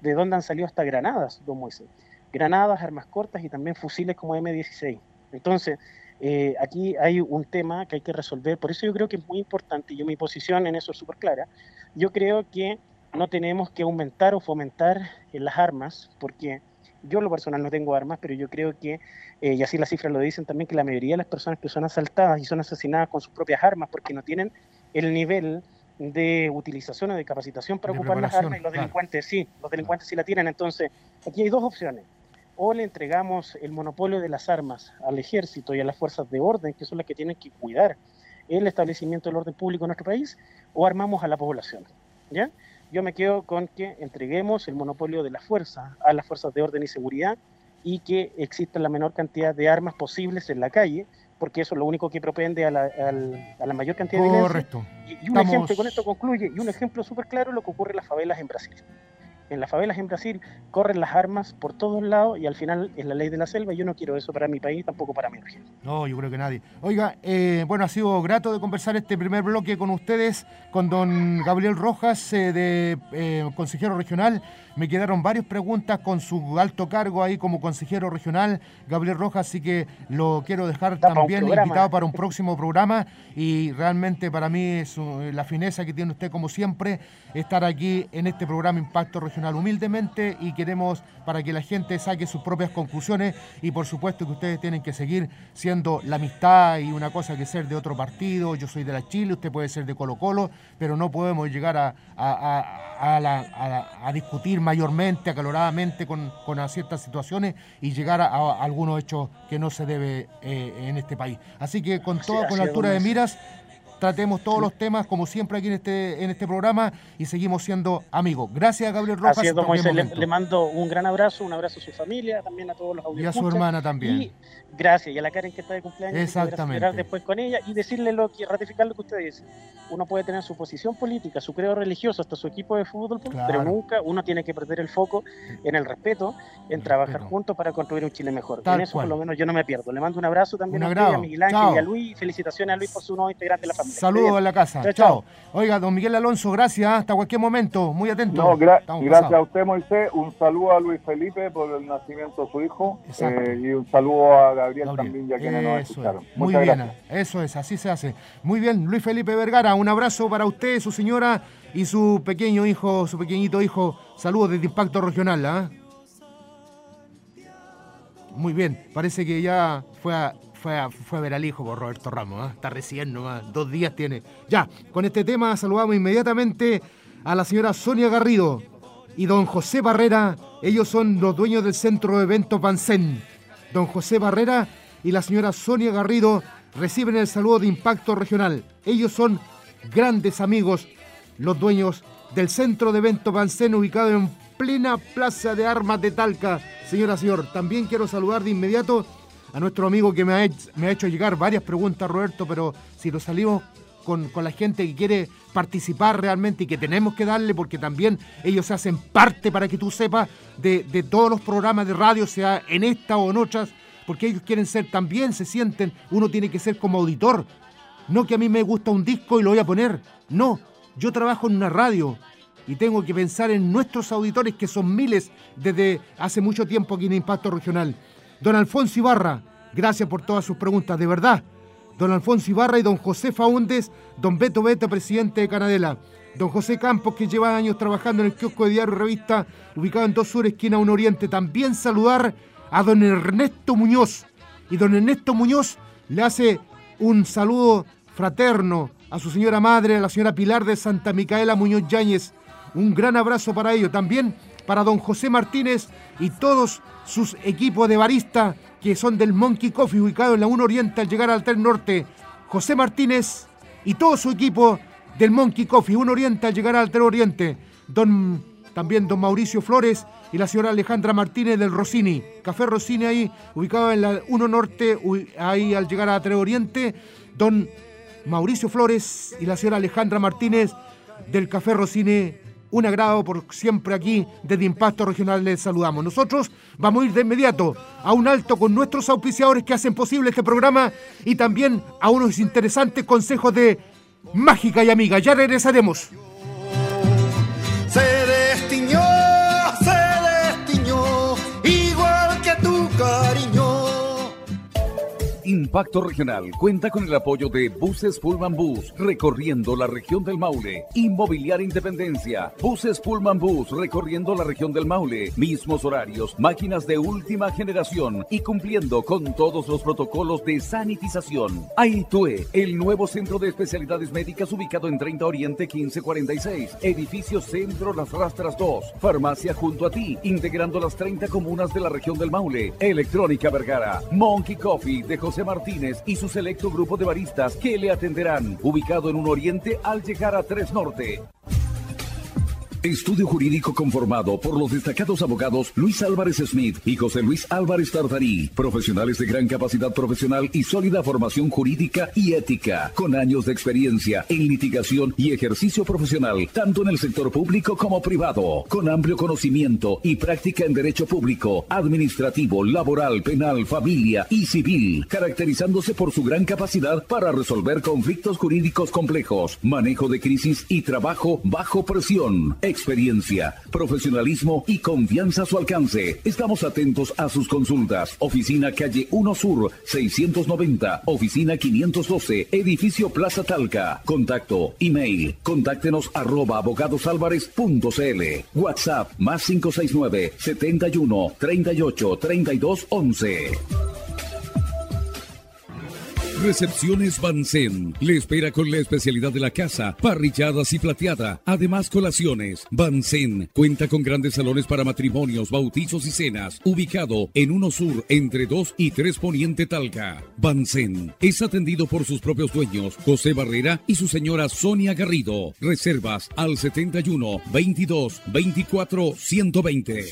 E: de dónde han salido hasta granadas, don Moisés. Granadas, armas cortas y también fusiles como M16. Entonces, eh, aquí hay un tema que hay que resolver, por eso yo creo que es muy importante, y yo mi posición en eso es súper clara, yo creo que no tenemos que aumentar o fomentar en las armas, porque yo lo personal no tengo armas, pero yo creo que, eh, y así las cifras lo dicen también, que la mayoría de las personas que son asaltadas y son asesinadas con sus propias armas porque no tienen el nivel de utilización o de capacitación para ocupar las armas y los delincuentes sí, los delincuentes sí la tienen. Entonces, aquí hay dos opciones. O le entregamos el monopolio de las armas al ejército y a las fuerzas de orden, que son las que tienen que cuidar el establecimiento del orden público en nuestro país, o armamos a la población. ¿ya? Yo me quedo con que entreguemos el monopolio de la fuerza a las fuerzas de orden y seguridad y que exista la menor cantidad de armas posibles en la calle porque eso es lo único que propende a la, a la mayor cantidad de
C: Correcto.
E: Y, un ejemplo, con esto concluye, y un ejemplo súper claro lo que ocurre en las favelas en Brasil. En las favelas en Brasil corren las armas por todos lados y al final es la ley de la selva. Yo no quiero eso para mi país, tampoco para mi región.
C: No, yo creo que nadie. Oiga, eh, bueno, ha sido grato de conversar este primer bloque con ustedes, con don Gabriel Rojas, eh, de eh, consejero regional. Me quedaron varias preguntas con su alto cargo ahí como consejero regional, Gabriel Rojas, así que lo quiero dejar también invitado para un próximo programa. Y realmente para mí es la fineza que tiene usted como siempre estar aquí en este programa Impacto Regional humildemente y queremos para que la gente saque sus propias conclusiones y por supuesto que ustedes tienen que seguir siendo la amistad y una cosa que ser de otro partido, yo soy de la Chile, usted puede ser de Colo Colo, pero no podemos llegar a, a, discutir mayormente, acaloradamente con, ciertas situaciones y llegar a, algunos hechos que no se debe eh, en este país. Así que con toda con altura de miras, tratemos todos los temas como siempre aquí en este en este programa y seguimos siendo amigos. Gracias Gabriel Rojas.
E: le, mando un gran abrazo, un abrazo a su familia, también a todos los
C: auditores. Y a su hermana también.
E: Y gracias, y a la Karen que está de cumpleaños.
C: Exactamente.
E: después con ella y decirle lo que, ratificar lo que usted dice. Uno puede tener su posición política, su credo religioso, hasta su equipo de fútbol, pero nunca uno tiene que perder el foco en el respeto, en trabajar juntos para construir un Chile mejor. en eso por lo menos yo no me pierdo. Le mando un abrazo también a, a Miguel Ángel y a Luis. Felicitaciones a Luis por su nuevo integrante de la familia.
C: Saludos a la casa. Chao, Oiga, don Miguel Alonso, gracias. Hasta cualquier momento. Muy atento.
G: No, gracias a usted, Moisés. Un saludo a Luis Felipe por el nacimiento de su hijo. Eh, y un saludo a Gabriel, también, ya quienes nos escucharon.
C: Muy bien, eso es, así se hace. Muy bien, Luis Felipe Vergara, un abrazo para usted, su señora y su pequeño hijo, su pequeñito hijo. Saludos desde Impacto Regional. ¿ah? Muy bien, parece que ya fue a, fue a, fue a ver al hijo por Roberto Ramos. ¿ah? Está recién nomás, dos días tiene. Ya, con este tema saludamos inmediatamente a la señora Sonia Garrido y don José Barrera. Ellos son los dueños del centro de eventos Pancén. Don José Barrera y la señora Sonia Garrido reciben el saludo de Impacto Regional. Ellos son grandes amigos, los dueños del centro de eventos Pancén ubicado en plena plaza de armas de Talca. Señora, señor, también quiero saludar de inmediato a nuestro amigo que me ha, hecho, llegar varias preguntas, Roberto, pero si lo salimos con, la gente que quiere participar realmente y que tenemos que darle, porque también ellos hacen parte, para que tú sepas, de, de todos los programas de radio, sea en esta o en otras, porque ellos quieren ser también, se sienten, uno tiene que ser como auditor. No que a mí me gusta un disco y lo voy a poner. No, yo trabajo en una radio y tengo que pensar en nuestros auditores, que son miles desde hace mucho tiempo aquí en Impacto Regional. Don Alfonso Ibarra, gracias por todas sus preguntas, de verdad. Don Alfonso Ibarra y don José Faúndez, don Beto Beta, presidente de Canadela. Don José Campos, que lleva años trabajando en el kiosco de diario y revista, ubicado en Dos Sur, esquina 1 Oriente. También saludar a don Ernesto Muñoz. Y don Ernesto Muñoz le hace un saludo fraterno a su señora madre, a la señora Pilar de Santa Micaela Muñoz Yáñez. Un gran abrazo para ellos. También para don José Martínez y todos sus equipos de barista que son del Monkey Coffee, ubicado en la 1 Oriente al llegar al Tren Norte. José Martínez y todo su equipo del Monkey Coffee, 1 Oriente al llegar al Tren Oriente. Don, también don Mauricio Flores y la señora Alejandra Martínez del Rossini. Café Rossini ahí, ubicado en la 1 Norte, ahí al llegar a Tren Oriente. Don Mauricio Flores y la señora Alejandra Martínez del Café Rossini un agrado por siempre aquí desde Impacto Regional les saludamos. Nosotros vamos a ir de inmediato a un alto con nuestros auspiciadores que hacen posible este programa y también a unos interesantes consejos de Mágica y Amiga. Ya regresaremos.
A: Impacto Regional cuenta con el apoyo de Buses Pullman Bus, recorriendo la región del Maule. Inmobiliaria Independencia, Buses Pullman Bus, recorriendo la región del Maule. Mismos horarios, máquinas de última generación y cumpliendo con todos los protocolos de sanitización. Aitue, el nuevo centro de especialidades médicas ubicado en 30 Oriente 1546. Edificio Centro Las Rastras 2. Farmacia junto a ti, integrando las 30 comunas de la región del Maule. Electrónica Vergara. Monkey Coffee de José Martínez y su selecto grupo de baristas que le atenderán, ubicado en un oriente al llegar a Tres Norte. Estudio jurídico conformado por los destacados abogados Luis Álvarez Smith y José Luis Álvarez Tartarí, profesionales de gran capacidad profesional y sólida formación jurídica y ética, con años de experiencia en litigación y ejercicio profesional, tanto en el sector público como privado, con amplio conocimiento y práctica en derecho público, administrativo, laboral, penal, familia y civil, caracterizándose por su gran capacidad para resolver conflictos jurídicos complejos, manejo de crisis y trabajo bajo presión, experiencia, profesionalismo y confianza a su alcance. Estamos atentos a sus consultas. Oficina calle 1 Sur, 690, oficina 512, edificio Plaza Talca. Contacto, email, contáctenos arroba abogadosalvarez.cl. WhatsApp más 569 71 38 32 11.
B: Recepciones Bansen. Le espera con la especialidad de la casa, parrilladas y plateada. Además, colaciones. Bansen cuenta con grandes salones para matrimonios, bautizos y cenas. Ubicado en Uno Sur, entre 2 y 3 Poniente Talca. Bansen es atendido por sus propios dueños, José Barrera y su señora Sonia Garrido. Reservas al 71 22 24 120.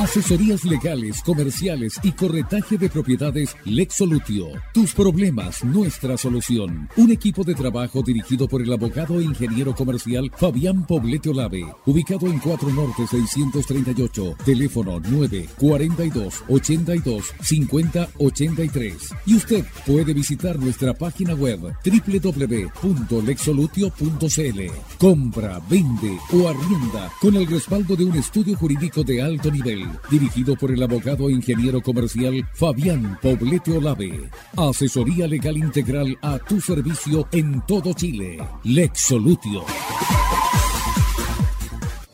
B: Asesorías legales, comerciales y corretaje de propiedades Lexolutio. Tus problemas, nuestra solución. Un equipo de trabajo dirigido por el abogado e ingeniero comercial Fabián Poblete Olave, ubicado en 4 Norte 638, teléfono 942 82 50 83. Y usted puede visitar nuestra página web www.lexolutio.cl. Compra, vende o arrienda con el respaldo de un estudio jurídico de alto nivel dirigido por el abogado e ingeniero comercial Fabián Poblete Olave. Asesoría legal integral a tu servicio en todo Chile. Lex Solutio.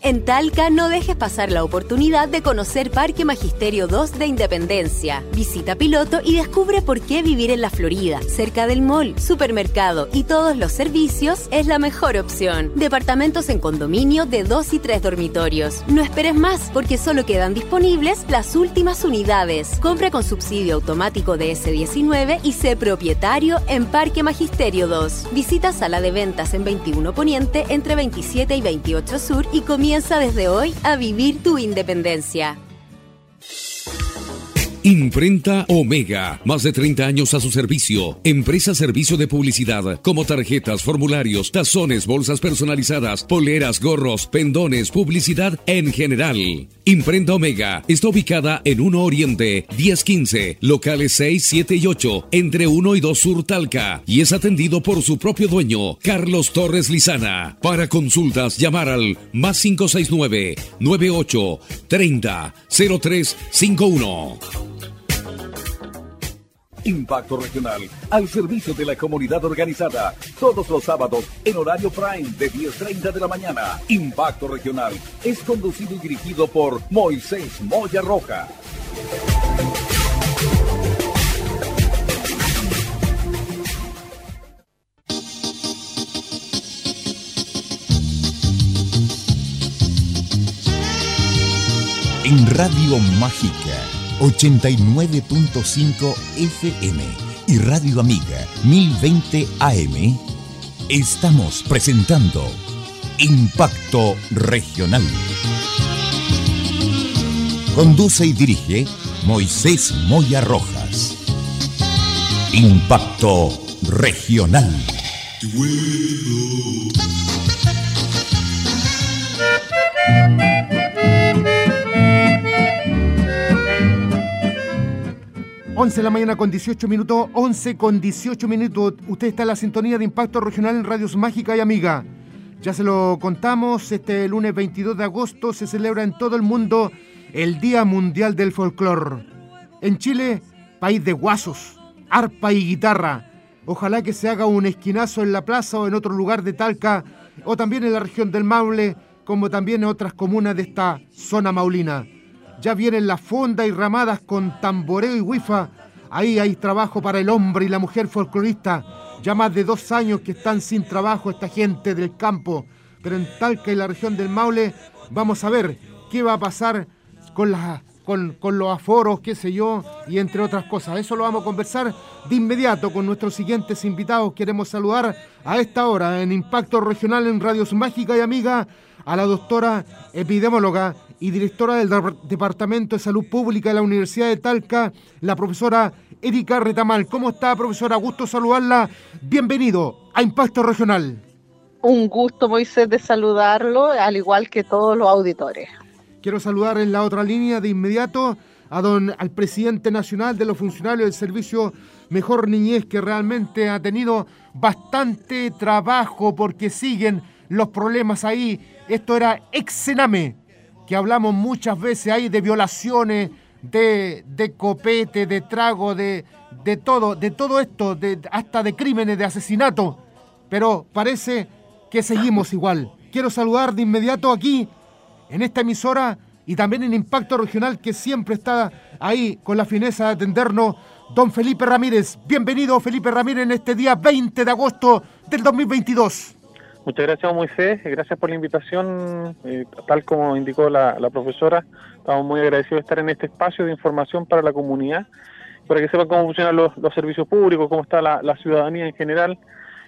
H: En Talca no dejes pasar la oportunidad de conocer Parque Magisterio 2 de Independencia. Visita piloto y descubre por qué vivir en la Florida, cerca del mall, supermercado y todos los servicios es la mejor opción. Departamentos en condominio de 2 y 3 dormitorios. No esperes más porque solo quedan disponibles las últimas unidades. Compra con subsidio automático de S19 y sé propietario en Parque Magisterio 2. Visita sala de ventas en 21 Poniente entre 27 y 28 Sur y comienza desde hoy a vivir tu independencia.
B: Imprenta Omega, más de 30 años a su servicio. Empresa servicio de publicidad, como tarjetas, formularios, tazones, bolsas personalizadas, poleras, gorros, pendones, publicidad en general. Imprenta Omega está ubicada en 1 Oriente, 1015, locales 6, 7 y 8, entre 1 y 2 Sur Talca, y es atendido por su propio dueño, Carlos Torres Lizana. Para consultas, llamar al más 569 98 30 0351.
A: Impacto Regional, al servicio de la comunidad organizada, todos los sábados en horario prime de 10.30 de la mañana. Impacto Regional es conducido y dirigido por Moisés Moya Roja.
I: En Radio Mágica 89.5 FM y Radio Amiga 1020 AM, estamos presentando Impacto Regional. Conduce y dirige Moisés Moya Rojas. Impacto Regional.
C: 11 de la mañana con 18 minutos, 11 con 18 minutos. Usted está en la sintonía de Impacto Regional en Radios Mágica y Amiga. Ya se lo contamos, este lunes 22 de agosto se celebra en todo el mundo el Día Mundial del Folclor. En Chile, país de guasos, arpa y guitarra. Ojalá que se haga un esquinazo en la plaza o en otro lugar de Talca, o también en la región del Maule, como también en otras comunas de esta zona maulina. Ya vienen las fondas y ramadas con tamboreo y wifa. Ahí hay trabajo para el hombre y la mujer folclorista. Ya más de dos años que están sin trabajo esta gente del campo. Pero en Talca y la región del Maule vamos a ver qué va a pasar con los aforos, qué sé yo, y entre otras cosas. Eso lo vamos a conversar de inmediato con nuestros siguientes invitados. Queremos saludar a esta hora en Impacto Regional en Radio Mágica y Amiga a la doctora epidemióloga y directora del Departamento de Salud Pública de la Universidad de Talca, la profesora Erika Retamal. ¿Cómo está, profesora? Gusto saludarla. Bienvenido a Impacto Regional.
J: Un gusto, Moisés, de saludarlo, al igual que todos los auditores.
C: Quiero saludar en la otra línea de inmediato a don, al presidente nacional de los funcionarios del servicio Mejor Niñez, que realmente ha tenido bastante trabajo porque siguen los problemas ahí. Esto era Exename, que hablamos muchas veces ahí de violaciones, de, de copete, de trago, de, de todo, de todo esto, de, hasta de crímenes, de asesinato. Pero parece que seguimos igual. Quiero saludar de inmediato aquí, en esta emisora y también en Impacto Regional, que siempre está ahí con la fineza de atendernos, don Felipe Ramírez. Bienvenido, Felipe Ramírez, en este día 20 de agosto del 2022.
E: Muchas gracias, Moisés. Gracias por la invitación. Tal como indicó la, profesora, estamos muy agradecidos de estar en este espacio de información para la comunidad, para que sepan cómo funcionan los, servicios públicos, cómo está la, ciudadanía en general,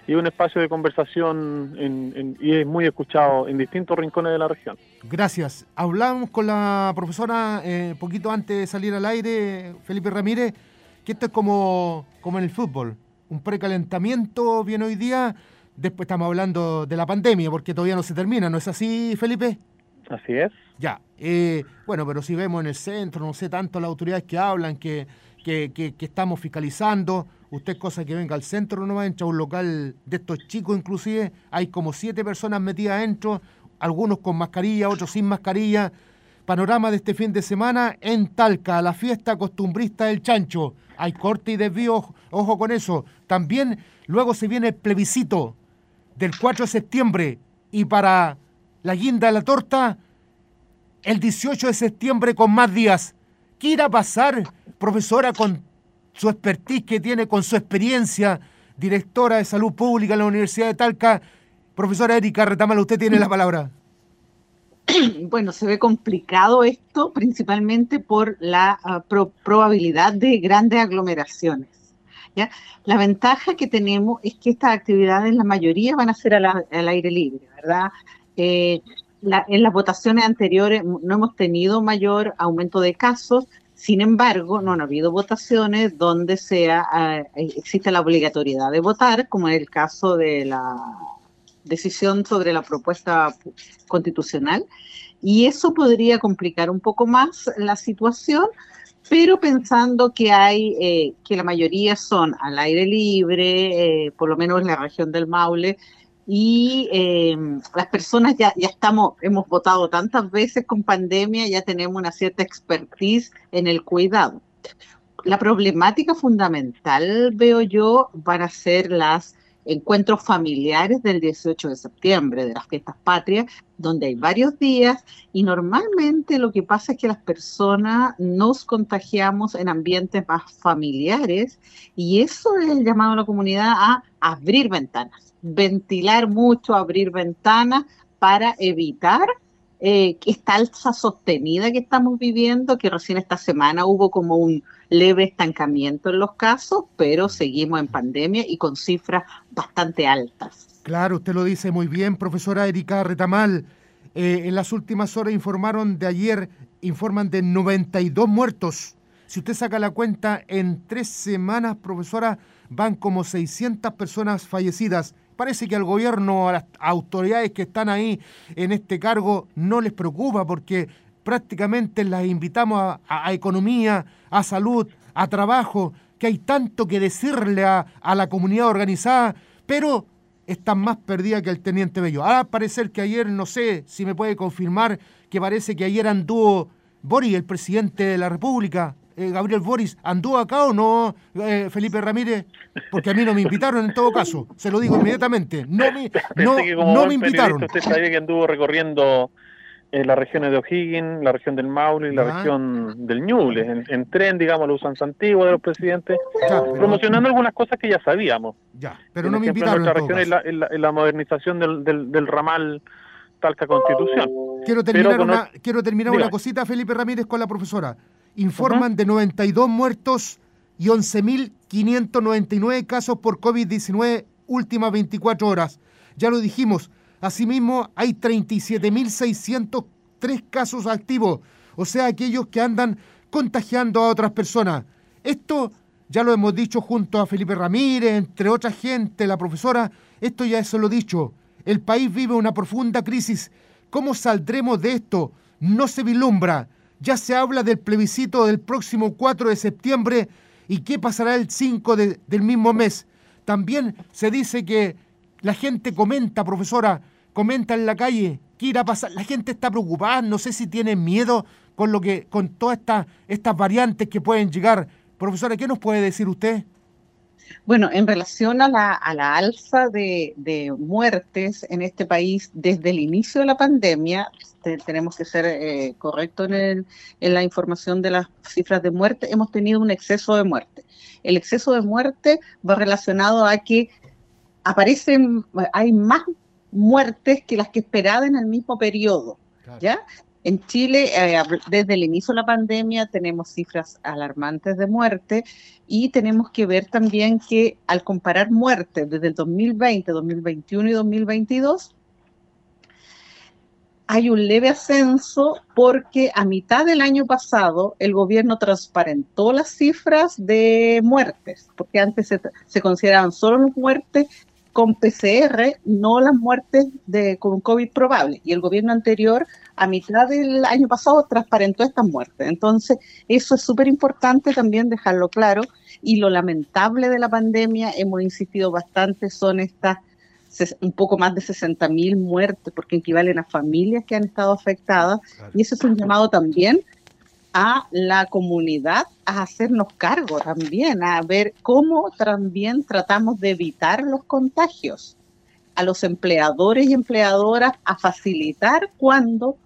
E: y un espacio de conversación y es muy escuchado en distintos rincones de la región.
C: Gracias. Hablamos con la profesora eh, poquito antes de salir al aire, Felipe Ramírez, que esto es como, como en el fútbol, un precalentamiento viene hoy día Después estamos hablando de la pandemia, porque todavía no se termina, ¿no es así, Felipe?
E: Así es.
C: Ya. Eh, bueno, pero si vemos en el centro, no sé tanto las autoridades que hablan, que, que, que, estamos fiscalizando. Usted, cosa que venga al centro, no va a entrar a un local de estos chicos, inclusive. Hay como siete personas metidas adentro, algunos con mascarilla, otros sin mascarilla. Panorama de este fin de semana en Talca, la fiesta costumbrista del chancho. Hay corte y desvío, ojo con eso. También luego se viene el plebiscito del 4 de septiembre y para la guinda de la torta el 18 de septiembre con más días. ¿Qué irá a pasar, profesora, con su expertise que tiene, con su experiencia, directora de salud pública en la Universidad de Talca? Profesora Erika Retamal, usted tiene la palabra. [CLEARS THROAT]
J: Bueno, se ve complicado esto principalmente por la ah, probabilidad de grandes aglomeraciones. La ventaja que tenemos es que estas actividades, la mayoría van a ser al, aire libre, ¿verdad? Eh, en las votaciones anteriores no hemos tenido mayor aumento de casos, sin embargo, no han habido votaciones donde sea, ah, existe la obligatoriedad de votar, como en el caso de la decisión sobre la propuesta constitucional, y eso podría complicar un poco más la situación, pero pensando que hay, eh, que la mayoría son al aire libre, eh, por lo menos en la región del Maule, y em, las personas ya, ya estamos, hemos votado tantas veces con pandemia, ya tenemos una cierta expertise en el cuidado. La problemática fundamental, veo yo, van a ser las encuentros familiares del 18 de septiembre, de las fiestas patrias, donde hay varios días y normalmente lo que pasa es que las personas nos contagiamos en ambientes más familiares y eso es el llamado a la comunidad a abrir ventanas, ventilar mucho, abrir ventanas para evitar eh, esta alza sostenida que estamos viviendo, que recién esta semana hubo como un leve estancamiento en los casos, pero seguimos en pandemia y con cifras bastante altas.
C: Claro, usted lo dice muy bien, profesora Erika Retamal. Eh, en las últimas horas informaron de ayer, informan de 92 muertos. Si usted saca la cuenta, en tres semanas, profesora, van como 600 personas fallecidas. Parece que al gobierno, a las autoridades que están ahí en este cargo, no les preocupa porque prácticamente las invitamos a, economía, a salud, a trabajo, que hay tanto que decirle a, la comunidad organizada, pero están más perdidas que el teniente Bello. A parecer que ayer, no sé si me puede confirmar, que parece que ayer anduvo Boris, el presidente de la República, eh, Gabriel Boris, ¿anduvo acá o no, eh, Felipe Ramírez? Porque a mí no me invitaron en todo caso, se lo digo inmediatamente. No me, no, no me invitaron.
E: Usted sabía que anduvo recorriendo en las regiones de O'Higgins, la región del Maule y la región del Ñuble, en, tren, digamos, lo usan antiguo de los presidentes, promocionando algunas cosas que ya sabíamos.
C: Ya, pero no me invitaron.
E: En nuestra región es la, la, modernización del, del, ramal Talca Constitución.
C: quiero terminar, una, quiero terminar una cosita, Felipe Ramírez, con la profesora. Informan de 92 muertos y 11.599 casos por COVID-19 últimas 24 horas. Ya lo dijimos. Asimismo, hay 37.603 casos activos, o sea, aquellos que andan contagiando a otras personas. Esto ya lo hemos dicho junto a Felipe Ramírez, entre otra gente, la profesora, esto ya es lo dicho. El país vive una profunda crisis. ¿Cómo saldremos de esto? No se vislumbra. Ya se habla del plebiscito del próximo 4 de septiembre y qué pasará el 5 del mismo mes. También se dice que la gente comenta, profesora, comenta en la calle, ¿qué irá a pasar? La gente está preocupada, no sé si tiene miedo con lo que, con todas estas, estas variantes que pueden llegar. Profesora, ¿qué nos puede decir usted?
J: Bueno, en relación a la, a la alza de, muertes en este país desde el inicio de la pandemia, tenemos que ser eh, correctos en, en la información de las cifras de muerte, hemos tenido un exceso de muerte. El exceso de muerte va relacionado a que aparecen, hay más muertes que las que esperaban en el mismo periodo, ¿ya? En Chile, eh, desde el inicio de la pandemia, tenemos cifras alarmantes de muerte y tenemos que ver también que al comparar muertes desde el 2020, 2021 y 2022, hay un leve ascenso porque a mitad del año pasado el gobierno transparentó las cifras de muertes, porque antes se, consideraban solo las muertes con PCR, no las muertes de, con COVID probable. Y el gobierno anterior, a mitad del año pasado, transparentó estas muertes. Entonces, eso es súper importante también dejarlo claro. Y lo lamentable de la pandemia, hemos insistido bastante, son estas un poco más de 60 mil muertes, porque equivalen a familias que han estado afectadas. Y eso es un llamado también a la comunidad a hacernos cargo también, a ver cómo también tratamos de evitar los contagios, a los empleadores y empleadoras a facilitar cuando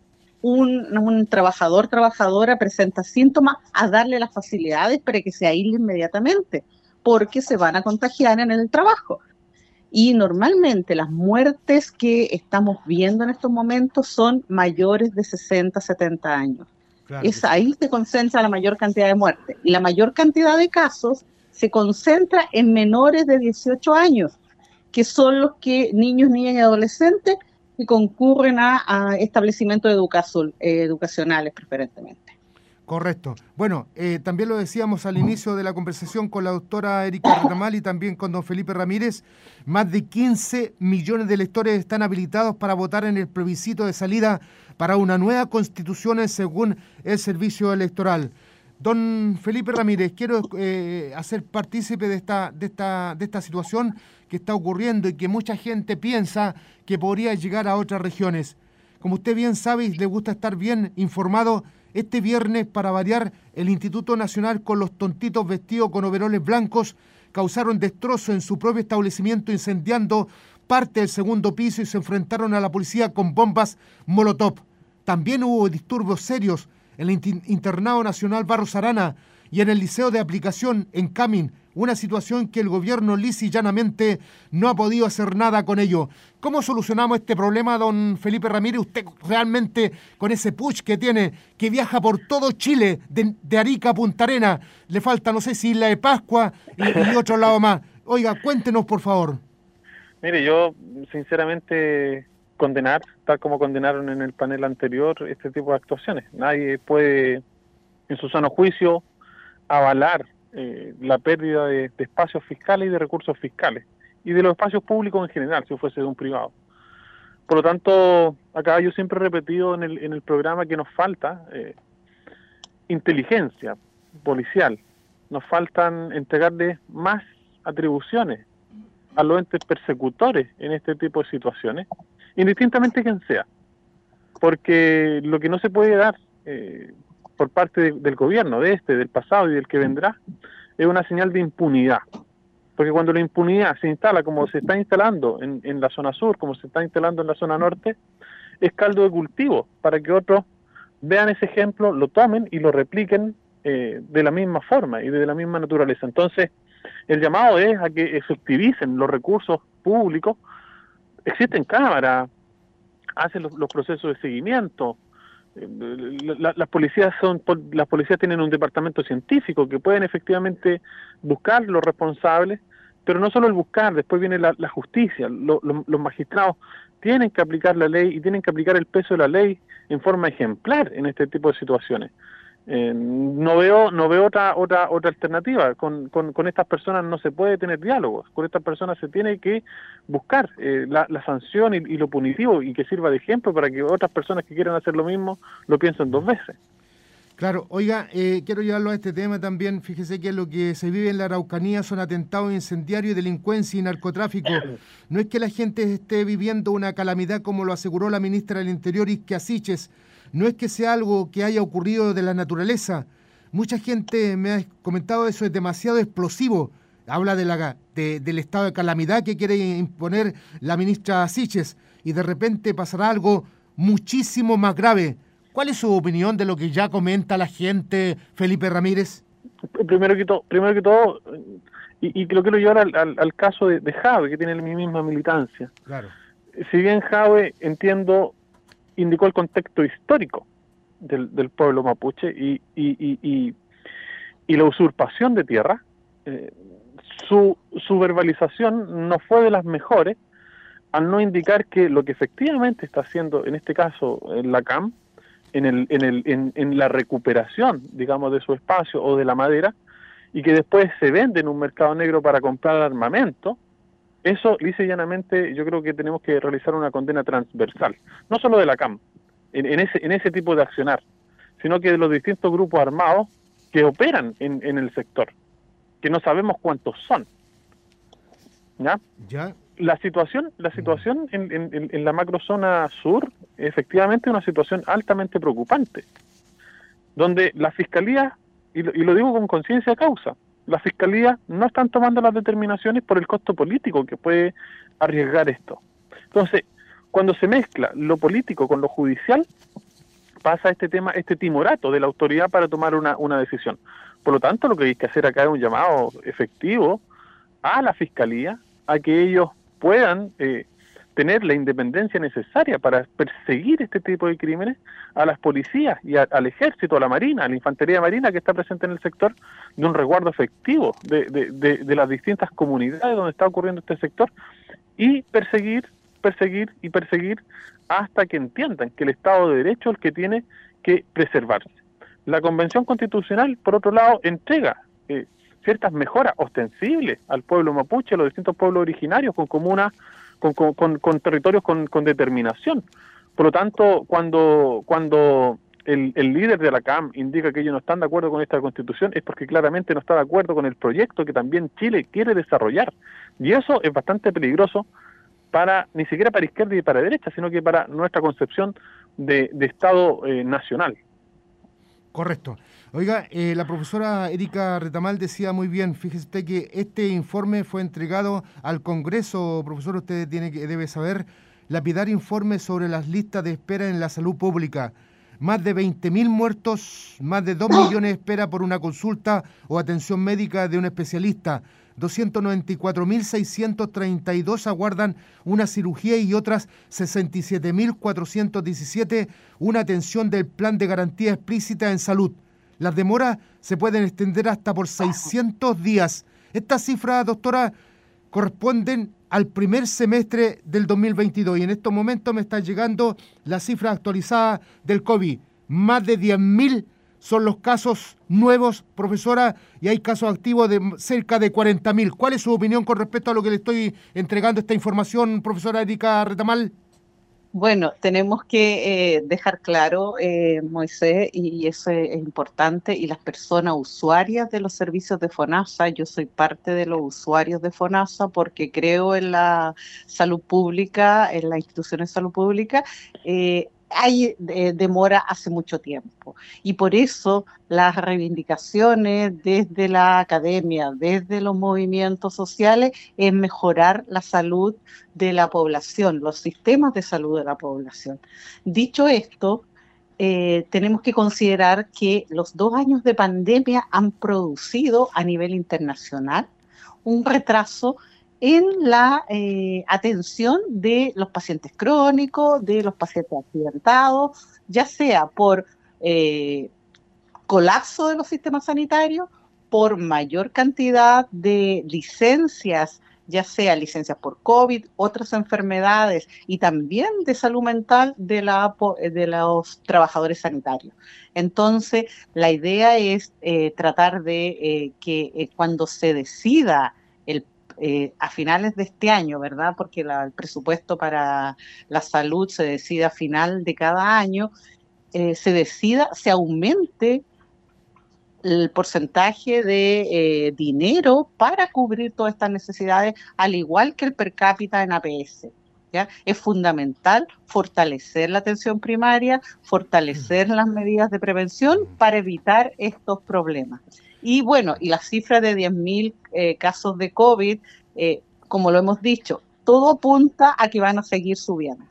J: un, un trabajador, trabajadora presenta síntomas, a darle las facilidades para que se aísle inmediatamente, porque se van a contagiar en el trabajo. Y normalmente las muertes que estamos viendo en estos momentos son mayores de 60, 70 años es ahí se concentra la mayor cantidad de muertes. Y la mayor cantidad de casos se concentra en menores de 18 años, que son los que niños, niñas y adolescentes que concurren a, establecimientos eh, educacionales preferentemente.
C: Correcto. Bueno, eh, también lo decíamos al inicio de la conversación con la doctora Erika Ramal y también con don Felipe Ramírez, más de 15 millones de electores están habilitados para votar en el plebiscito de salida para una nueva constitución según el servicio electoral. Don Felipe Ramírez, quiero eh, hacer partícipe de esta, de, esta, de esta situación que está ocurriendo y que mucha gente piensa que podría llegar a otras regiones. Como usted bien sabe y le gusta estar bien informado, este viernes, para variar, el Instituto Nacional con los tontitos vestidos con overoles blancos causaron destrozo en su propio establecimiento incendiando parte del segundo piso y se enfrentaron a la policía con bombas Molotov. También hubo disturbios serios en el Internado Nacional Barros Arana y en el Liceo de Aplicación en Camin, una situación que el gobierno lisa y llanamente no ha podido hacer nada con ello. ¿Cómo solucionamos este problema, don Felipe Ramírez? Usted realmente con ese push que tiene, que viaja por todo Chile, de, Arica a Punta Arena, le falta, no sé si Isla de Pascua y, y [LAUGHS] otro lado más. Oiga, cuéntenos, por favor.
K: Mire, yo sinceramente condenar, tal como condenaron en el panel anterior, este tipo de actuaciones. Nadie puede, en su sano juicio, avalar eh, la pérdida de, espacios fiscales y de recursos fiscales, y de los espacios públicos en general, si fuese de un privado. Por lo tanto, acá yo siempre he repetido en el, en el programa que nos falta eh, inteligencia policial, nos faltan entregarle más atribuciones a los entes persecutores en este tipo de situaciones indistintamente quien sea. Porque lo que no se puede dar eh, por parte del gobierno, de este, del pasado y del que vendrá, es una señal de impunidad. Porque cuando la impunidad se instala como se está instalando en, en la zona sur, como se está instalando en la zona norte, es caldo de cultivo para que otros vean ese ejemplo, lo tomen y lo repliquen eh, de la misma forma y de la misma naturaleza. Entonces, el llamado es a que efectivicen los recursos públicos existen cámaras, hace los, procesos de seguimiento. Eh, las policías son las policías tienen un departamento científico que pueden efectivamente buscar los responsables pero no solo el buscar después viene la, justicia. Los magistrados tienen que aplicar la ley y tienen que aplicar el peso de la ley en forma ejemplar en este tipo de situaciones eh, no veo no veo otra otra otra alternativa con, con, estas personas no se puede tener diálogos con estas personas se tiene que buscar eh, la, sanción y, lo punitivo y que sirva de ejemplo para que otras personas que quieran hacer lo mismo lo piensen dos veces
C: Claro, oiga, eh, quiero llevarlo a este tema también. Fíjese que lo que se vive en la Araucanía son atentados incendiarios, delincuencia y narcotráfico. No es que la gente esté viviendo una calamidad como lo aseguró la ministra del Interior, Isque Asiches, no es que sea algo que haya ocurrido de la naturaleza. Mucha gente me ha comentado eso, es demasiado explosivo. Habla de la, del estado de calamidad que quiere imponer la ministra Siches y de repente pasará algo muchísimo más grave. ¿Cuál es su opinión de lo que ya comenta la gente, Felipe Ramírez?
K: Primero que todo, primero que todo y, lo quiero llevar al, caso de, de Jave, que tiene mi misma militancia.
C: Claro.
K: Si bien Jave, entiendo, indicó el contexto histórico del, pueblo mapuche y, y, la usurpación de tierra, eh, su, su verbalización no fue de las mejores al no indicar que lo que efectivamente está haciendo, en este caso, en la CAM, en, el, en, el, en, en, la recuperación, digamos, de su espacio o de la madera, y que después se vende en un mercado negro para comprar armamento, eso, lisa y llanamente, yo creo que tenemos que realizar una condena transversal, no solo de la CAM, en, ese, en ese tipo de accionar, sino que de los distintos grupos armados que operan en, en el sector, que no sabemos cuántos son. ¿Ya?
C: ¿Ya?
K: La situación, la situación en, en, en la macrozona sur, efectivamente, es una situación altamente preocupante, donde la fiscalía, y lo, y lo digo con conciencia causa, la Fiscalía no están tomando las determinaciones por el costo político que puede arriesgar esto. Entonces, cuando se mezcla lo político con lo judicial, pasa este tema, este timorato de la autoridad para tomar una, una decisión. Por lo tanto, lo que hay que hacer acá es un llamado efectivo a la Fiscalía a que ellos puedan eh, tener la independencia necesaria para perseguir este tipo de crímenes a las policías y al ejército, a la marina, a la infantería marina que está presente en el sector, de un resguardo efectivo de, de, de, las distintas comunidades donde está ocurriendo este sector y perseguir, perseguir y perseguir hasta que entiendan que el Estado de Derecho es el que tiene que preservarse. La Convención Constitucional, por otro lado, entrega eh, ciertas mejoras ostensibles al pueblo mapuche, a los distintos pueblos originarios, con comunas con, con, territorios con, determinación. Por lo tanto, cuando, cuando el, el, líder de la CAM indica que ellos no están de acuerdo con esta constitución, es porque claramente no está de acuerdo con el proyecto que también Chile quiere desarrollar. Y eso es bastante peligroso para ni siquiera para izquierda y para derecha, sino que para nuestra concepción de, de Estado eh, nacional.
C: Correcto. Oiga, eh, la profesora Erika Retamal decía muy bien, fíjese usted que este informe fue entregado al Congreso, profesor, usted tiene que, debe saber, lapidar informe sobre las listas de espera en la salud pública. Más de 20.000 muertos, más de 2 millones de espera por una consulta o atención médica de un especialista. 294.632 aguardan una cirugía y otras 67.417 una atención del plan de garantía explícita en salud. Las demoras se pueden extender hasta por 600 días. Estas cifras, doctora, corresponden al primer semestre del 2022 y en estos momentos me está llegando la cifra actualizada del COVID. Más de 10.000 son los casos nuevos, profesora, y hay casos activos de cerca de 40.000. ¿Cuál es su opinión con respecto a lo que le estoy entregando esta información, profesora Erika Retamal?
J: Bueno, tenemos que eh, dejar claro, eh, Moisés, y eso es, importante, y las personas usuarias de los servicios de FONASA, yo soy parte de los usuarios de FONASA porque creo en la salud pública, en la institución de salud pública, eh, hay demora hace mucho tiempo. Y por eso las reivindicaciones desde la academia, desde los movimientos sociales, es mejorar la salud de la población, los sistemas de salud de la población. Dicho esto, eh, tenemos que considerar que los dos años de pandemia han producido a nivel internacional un retraso en la eh, atención de los pacientes crónicos, de los pacientes accidentados, ya sea por eh, colapso de los sistemas sanitarios, por mayor cantidad de licencias, ya sea licencias por COVID, otras enfermedades y también de salud mental de, la, de los trabajadores sanitarios. Entonces, la idea es eh, tratar de que cuando se decida eh, a finales de este año, ¿verdad? Porque el presupuesto para la salud se decide a final de cada año, eh, se decida, se aumente el porcentaje de eh, dinero para cubrir todas estas necesidades, al igual que el per cápita en APS. ¿ya? Es fundamental fortalecer la atención primaria, fortalecer las medidas de prevención para evitar estos problemas. Y bueno, y la cifra de 10.000 eh, casos de COVID, eh, como lo hemos dicho, todo apunta a que van a seguir subiendo.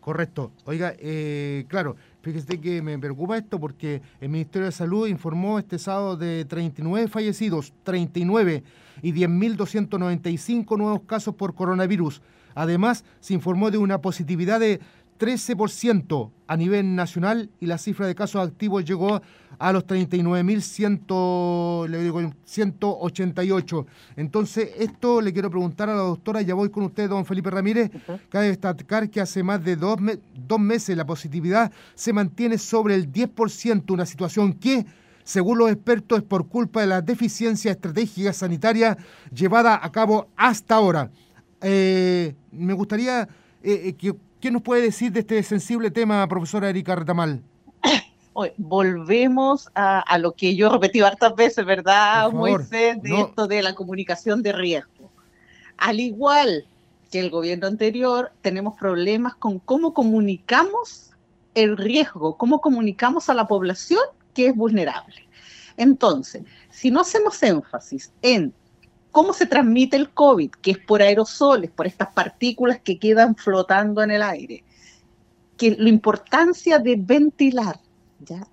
C: Correcto. Oiga, eh, claro, fíjese que me preocupa esto porque el Ministerio de Salud informó este sábado de 39 fallecidos, 39 y 10.295 nuevos casos por coronavirus. Además, se informó de una positividad de 13% a nivel nacional y la cifra de casos activos llegó a los 39.188. Entonces, esto le quiero preguntar a la doctora, ya voy con usted, don Felipe Ramírez. Cabe destacar que hace más de dos, dos meses la positividad se mantiene sobre el 10%, una situación que según los expertos, es por culpa de la deficiencia estratégica sanitaria llevada a cabo hasta ahora. Eh, me gustaría eh, eh, que ¿Qué nos puede decir de este sensible tema, profesora Erika Retamal?
J: Volvemos a, lo que yo he repetido hartas veces, ¿verdad, Moisés? De esto de la comunicación de riesgo. Al igual que el gobierno anterior, tenemos problemas con cómo comunicamos el riesgo, cómo comunicamos a la población que es vulnerable. Entonces, si no hacemos énfasis en cómo se transmite el COVID, que es por aerosoles, por estas partículas que quedan flotando en el aire. Que la importancia de ventilar, ¿ya?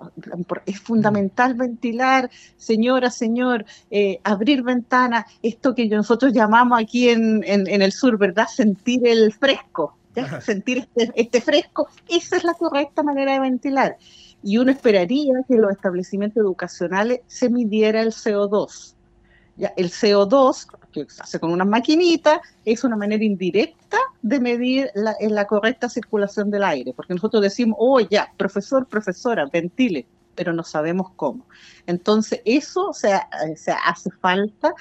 J: es fundamental ventilar, señora, señor, eh, abrir ventanas, esto que nosotros llamamos aquí en, el sur, ¿verdad? Sentir el fresco, sentir este, este fresco, esa es la correcta manera de ventilar. Y uno esperaría que en los establecimientos educacionales se midiera el CO2 el CO2, que se hace con unas maquinitas, es una manera indirecta de medir la, correcta circulación del aire, porque nosotros decimos, oh, ya, profesor, profesora, ventile, pero no sabemos cómo. Entonces, eso se hace falta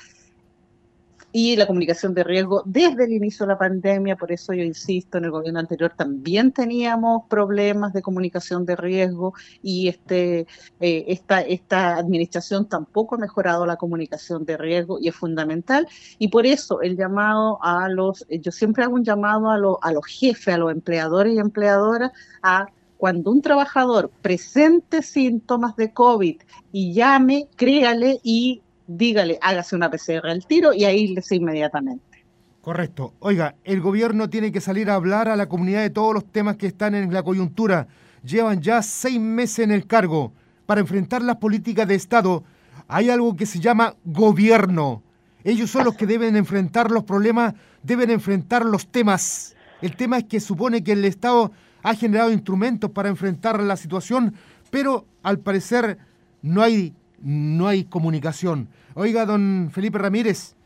J: y la comunicación de riesgo desde el inicio de la pandemia, por eso yo insisto, en el gobierno anterior también teníamos problemas de comunicación de riesgo y este, eh, esta, esta administración tampoco ha mejorado la comunicación de riesgo y es fundamental. Y por eso el llamado a los, yo siempre hago un llamado a, a los jefes, a los empleadores y empleadoras a cuando un trabajador presente síntomas de COVID y llame, créale y dígale, hágase una PCR al tiro y ahí le inmediatamente.
C: Correcto. Oiga, el gobierno tiene que salir a hablar a la comunidad de todos los temas que están en la coyuntura. Llevan ya seis meses en el cargo. Para enfrentar las políticas de Estado hay algo que se llama gobierno. Ellos son los que deben enfrentar los problemas, deben enfrentar los temas. El tema es que supone que el Estado ha generado instrumentos para enfrentar la situación, pero al parecer no hay, no hay comunicación. Oiga, don Felipe Ramírez,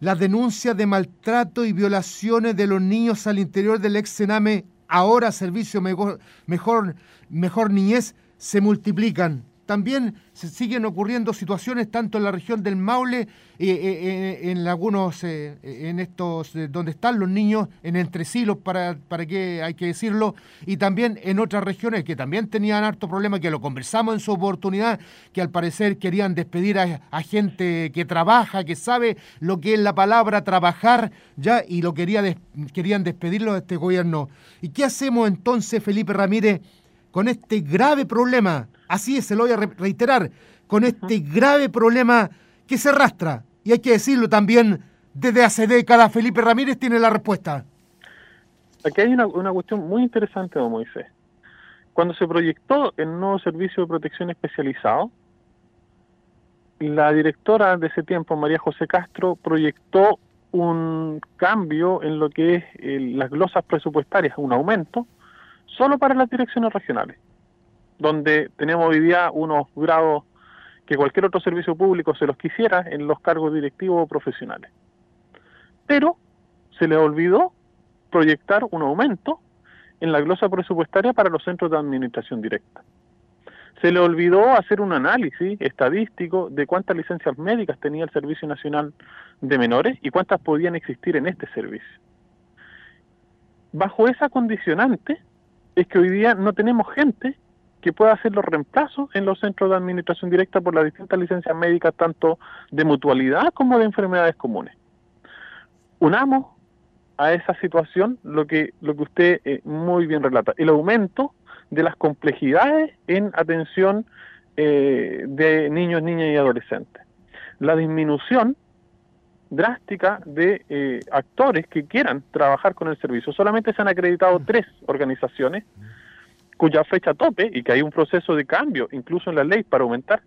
C: las denuncias de maltrato y violaciones de los niños al interior del ex ahora Servicio Mejor, mejor, mejor Niñez, se multiplican. También se siguen ocurriendo situaciones tanto en la región del Maule, eh, eh, eh, en algunos, en estos, donde están los niños, en entresilos, para, para que hay que decirlo, y también en otras regiones que también tenían harto problema, que lo conversamos en su oportunidad, que al parecer querían despedir a, gente que trabaja, que sabe lo que es la palabra trabajar, ya, y lo quería querían despedirlo de este gobierno. ¿Y qué hacemos entonces, Felipe Ramírez, con este grave problema? Así es, se lo voy a reiterar, con este grave problema que se arrastra. Y hay que decirlo también, desde hace décadas, Felipe Ramírez tiene la respuesta.
K: Aquí hay una, cuestión muy interesante, don Moisés. Cuando se proyectó el nuevo servicio de protección especializado, la directora de ese tiempo, María José Castro, proyectó un cambio en lo que es eh, las glosas presupuestarias, un aumento, solo para las direcciones regionales, donde tenemos hoy día unos grados que cualquier otro servicio público se los quisiera en los cargos directivos o profesionales. Pero se le olvidó proyectar un aumento en la glosa presupuestaria para los centros de administración directa. Se le olvidó hacer un análisis estadístico de cuántas licencias médicas tenía el Servicio Nacional de Menores y cuántas podían existir en este servicio. Bajo esa condicionante es que hoy día no tenemos gente que pueda hacer los reemplazos en los centros de administración directa por las distintas licencias médicas, tanto de mutualidad como de enfermedades comunes. Unamos a esa situación lo que, lo que usted eh, muy bien relata, el aumento de las complejidades en atención eh, de niños, niñas y adolescentes. La disminución drástica de eh, actores que quieran trabajar con el servicio. Solamente se han acreditado tres organizaciones cuya fecha tope y que hay un proceso de cambio incluso en la ley para aumentar.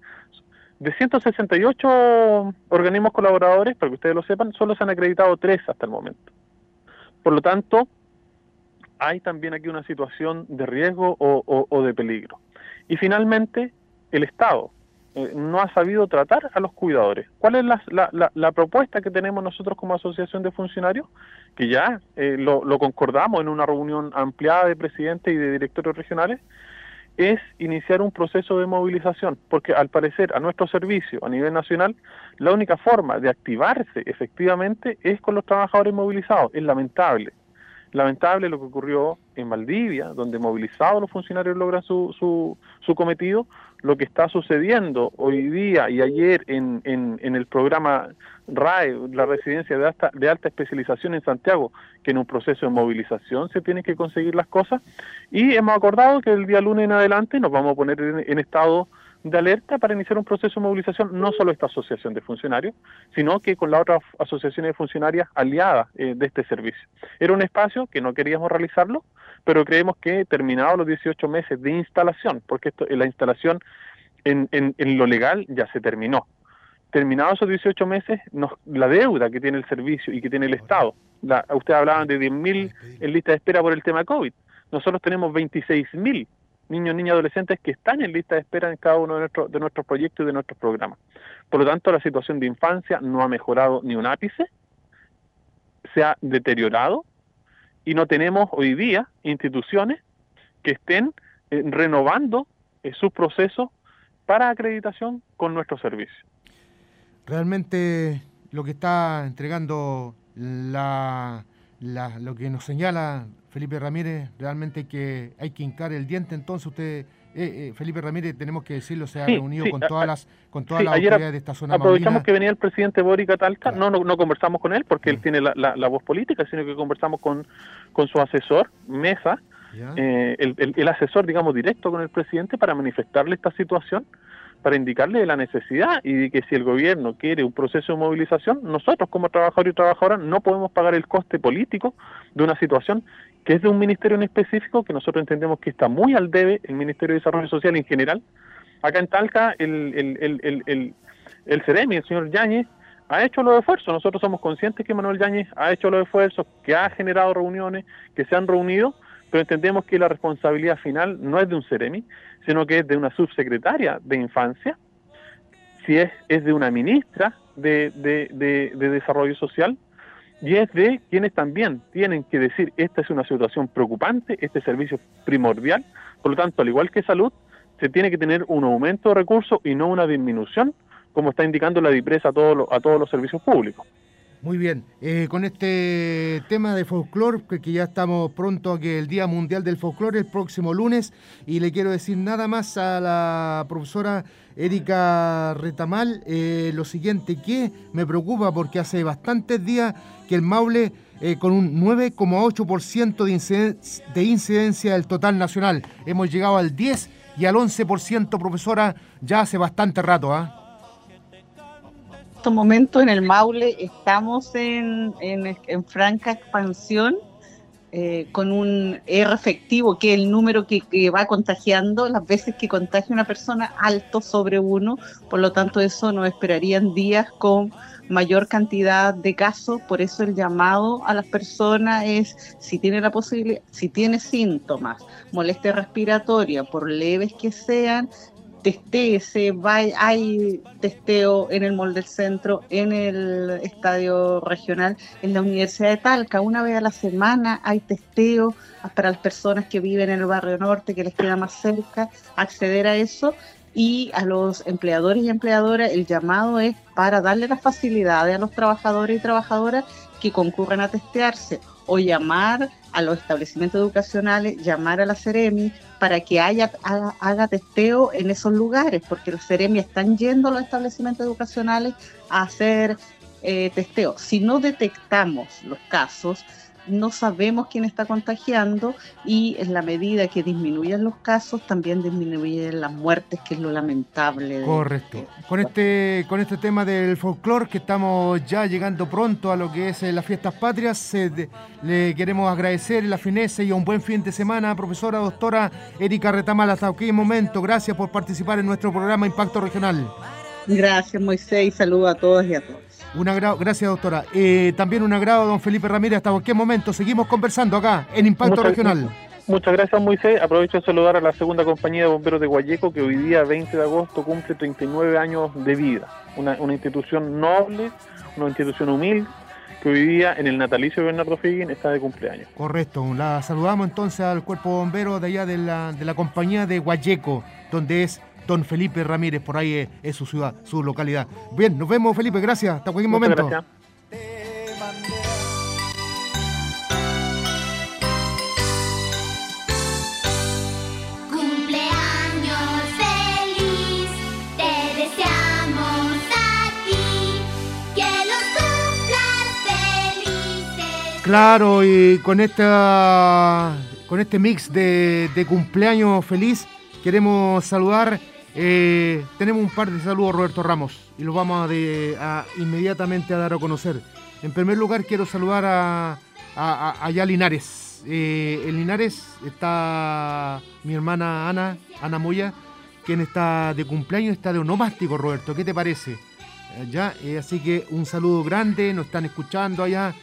K: De 168 organismos colaboradores, para que ustedes lo sepan, solo se han acreditado tres hasta el momento. Por lo tanto, hay también aquí una situación de riesgo o, de peligro. Y finalmente, el Estado eh, no ha sabido tratar a los cuidadores. ¿Cuál es la, propuesta que tenemos nosotros como asociación de funcionarios? Que ya eh, lo, concordamos en una reunión ampliada de presidentes y de directores regionales, es iniciar un proceso de movilización, porque al parecer a nuestro servicio a nivel nacional, la única forma de activarse efectivamente es con los trabajadores movilizados. Es lamentable. Lamentable lo que ocurrió en Valdivia, donde movilizados los funcionarios logran su, su, su cometido, lo que está sucediendo hoy día y ayer en, en, el programa RAE, la residencia de alta, de alta especialización en Santiago, que en un proceso de movilización se tienen que conseguir las cosas, y hemos acordado que el día lunes en adelante nos vamos a poner en estado de alerta para iniciar un proceso de movilización, no solo esta asociación de funcionarios, sino que con las otras asociaciones de funcionarias aliadas eh, de este servicio. Era un espacio que no queríamos realizarlo, pero creemos que terminados los 18 meses de instalación, porque esto, la instalación en, en, lo legal ya se terminó. Terminados esos 18 meses, nos, la deuda que tiene el servicio y que tiene el Estado, la, ustedes hablaban de 10.000 en lista de espera por el tema COVID, nosotros tenemos 26.000 niños, niñas, adolescentes que están en lista de espera en cada uno de, nuestros de nuestros proyectos y de nuestros programas. Por lo tanto, la situación de infancia no ha mejorado ni un ápice, se ha deteriorado y no tenemos hoy día instituciones que estén eh, renovando eh, sus procesos para acreditación con nuestro servicio.
C: Realmente lo que está entregando la, lo que nos señala Felipe Ramírez, realmente que hay que hincar el diente, entonces usted, eh, eh, Felipe Ramírez, tenemos que decirlo, se ha reunido con todas las con todas las autoridades de esta zona.
K: Aprovechamos que venía el presidente Boric Talca, no, no, conversamos con él porque él mm. tiene la, voz política, sino que conversamos con, con su asesor, Mesa, eh, el, el, asesor, digamos, directo con el presidente para manifestarle esta situación para indicarle la necesidad y de que si el gobierno quiere un proceso de movilización, nosotros como trabajadores y trabajadoras no podemos pagar el coste político de una situación que es de un ministerio en específico que nosotros entendemos que está muy al debe, el Ministerio de Desarrollo Social en general. Acá en Talca, el, el, el, el, el CEREMI, el señor Yáñez, ha hecho los esfuerzos. Nosotros somos conscientes que Manuel Yáñez ha hecho los esfuerzos, que ha generado reuniones, que se han reunido, pero entendemos que la responsabilidad final no es de un CEREMI, sino que es de una subsecretaria de infancia, si es, es de una ministra de, de, de Desarrollo Social, y es de quienes también tienen que decir esta es una situación preocupante, este servicio es primordial, por lo tanto, al igual que salud, se tiene que tener un aumento de recursos y no una disminución, como está indicando la DIPRESA a todos a todos los servicios públicos.
C: Muy bien, eh, con este tema de folclore, que ya estamos pronto a que el Día Mundial del Folclore el próximo lunes, y le quiero decir nada más a la profesora Erika Retamal, eh, lo siguiente que me preocupa porque hace bastantes días que el Maule eh, con un 9,8% de, de incidencia del total nacional, hemos llegado al 10 y al 11%, profesora, ya hace bastante rato, ¿ah?
J: Estos momentos en el Maule estamos en, en, franca expansión eh, con un R efectivo, que el número que, va contagiando las veces que contagia una persona alto sobre uno, por lo tanto eso nos esperarían días con mayor cantidad de casos, por eso el llamado a las personas es si tiene la posibilidad, si tiene síntomas, molestia respiratoria, por leves que sean, testéese, hay testeo en el Mall del Centro, en el Estadio Regional, en la Universidad de Talca, una vez a la semana hay testeo para las personas que viven en el barrio norte, que les queda más cerca, acceder a eso y a los empleadores y empleadoras el llamado es para darle las facilidades a los trabajadores y trabajadoras que concurren a testearse o llamar a los establecimientos educacionales, llamar a la Ceremi para que haya, haga, testeo en esos lugares, porque los Ceremi están yendo a los establecimientos educacionales a hacer eh, testeo. Si no detectamos los casos, no sabemos quién está contagiando y en la medida que disminuyen los casos también disminuyen las muertes, que es lo lamentable.
C: Correcto. Con este, con este tema del folclore, que estamos ya llegando pronto a lo que es eh, las fiestas patrias, le queremos agradecer la fineza y un buen fin de semana, profesora doctora Erika Retamal, hasta aquí momento. Gracias por participar en nuestro programa Impacto Regional.
J: Gracias, Moisés, y saludo a todos y a todos.
C: Un agrado, gracias doctora. Eh, también un agrado, don Felipe Ramírez, hasta cualquier momento. Seguimos conversando acá en Impacto Regional.
K: Muchas gracias, Moisés. Aprovecho de saludar a la segunda compañía de bomberos de Guayeco, que hoy día, 20 de agosto, cumple 39 años de vida. Una, institución noble, una institución humilde, que hoy día en el natalicio de Bernardo Figuín está de cumpleaños.
C: Correcto. La saludamos entonces al cuerpo bombero de allá de la, de la compañía de Guayeco, donde es don Felipe Ramírez, por ahí es, su ciudad, su localidad. Bien, nos vemos Felipe, gracias, hasta cualquier momento. Gracias. Claro, y con esta con este mix de, de cumpleaños feliz queremos saludar eh, tenemos un par de saludos, Roberto Ramos, y los vamos a, inmediatamente a dar a conocer. En primer lugar, quiero saludar a, allá Linares. Eh, en Linares está mi hermana Ana, Ana Moya, quien está de cumpleaños, está de onomástico, Roberto. ¿Qué te parece? Ya, eh, así que un saludo grande, nos están escuchando allá.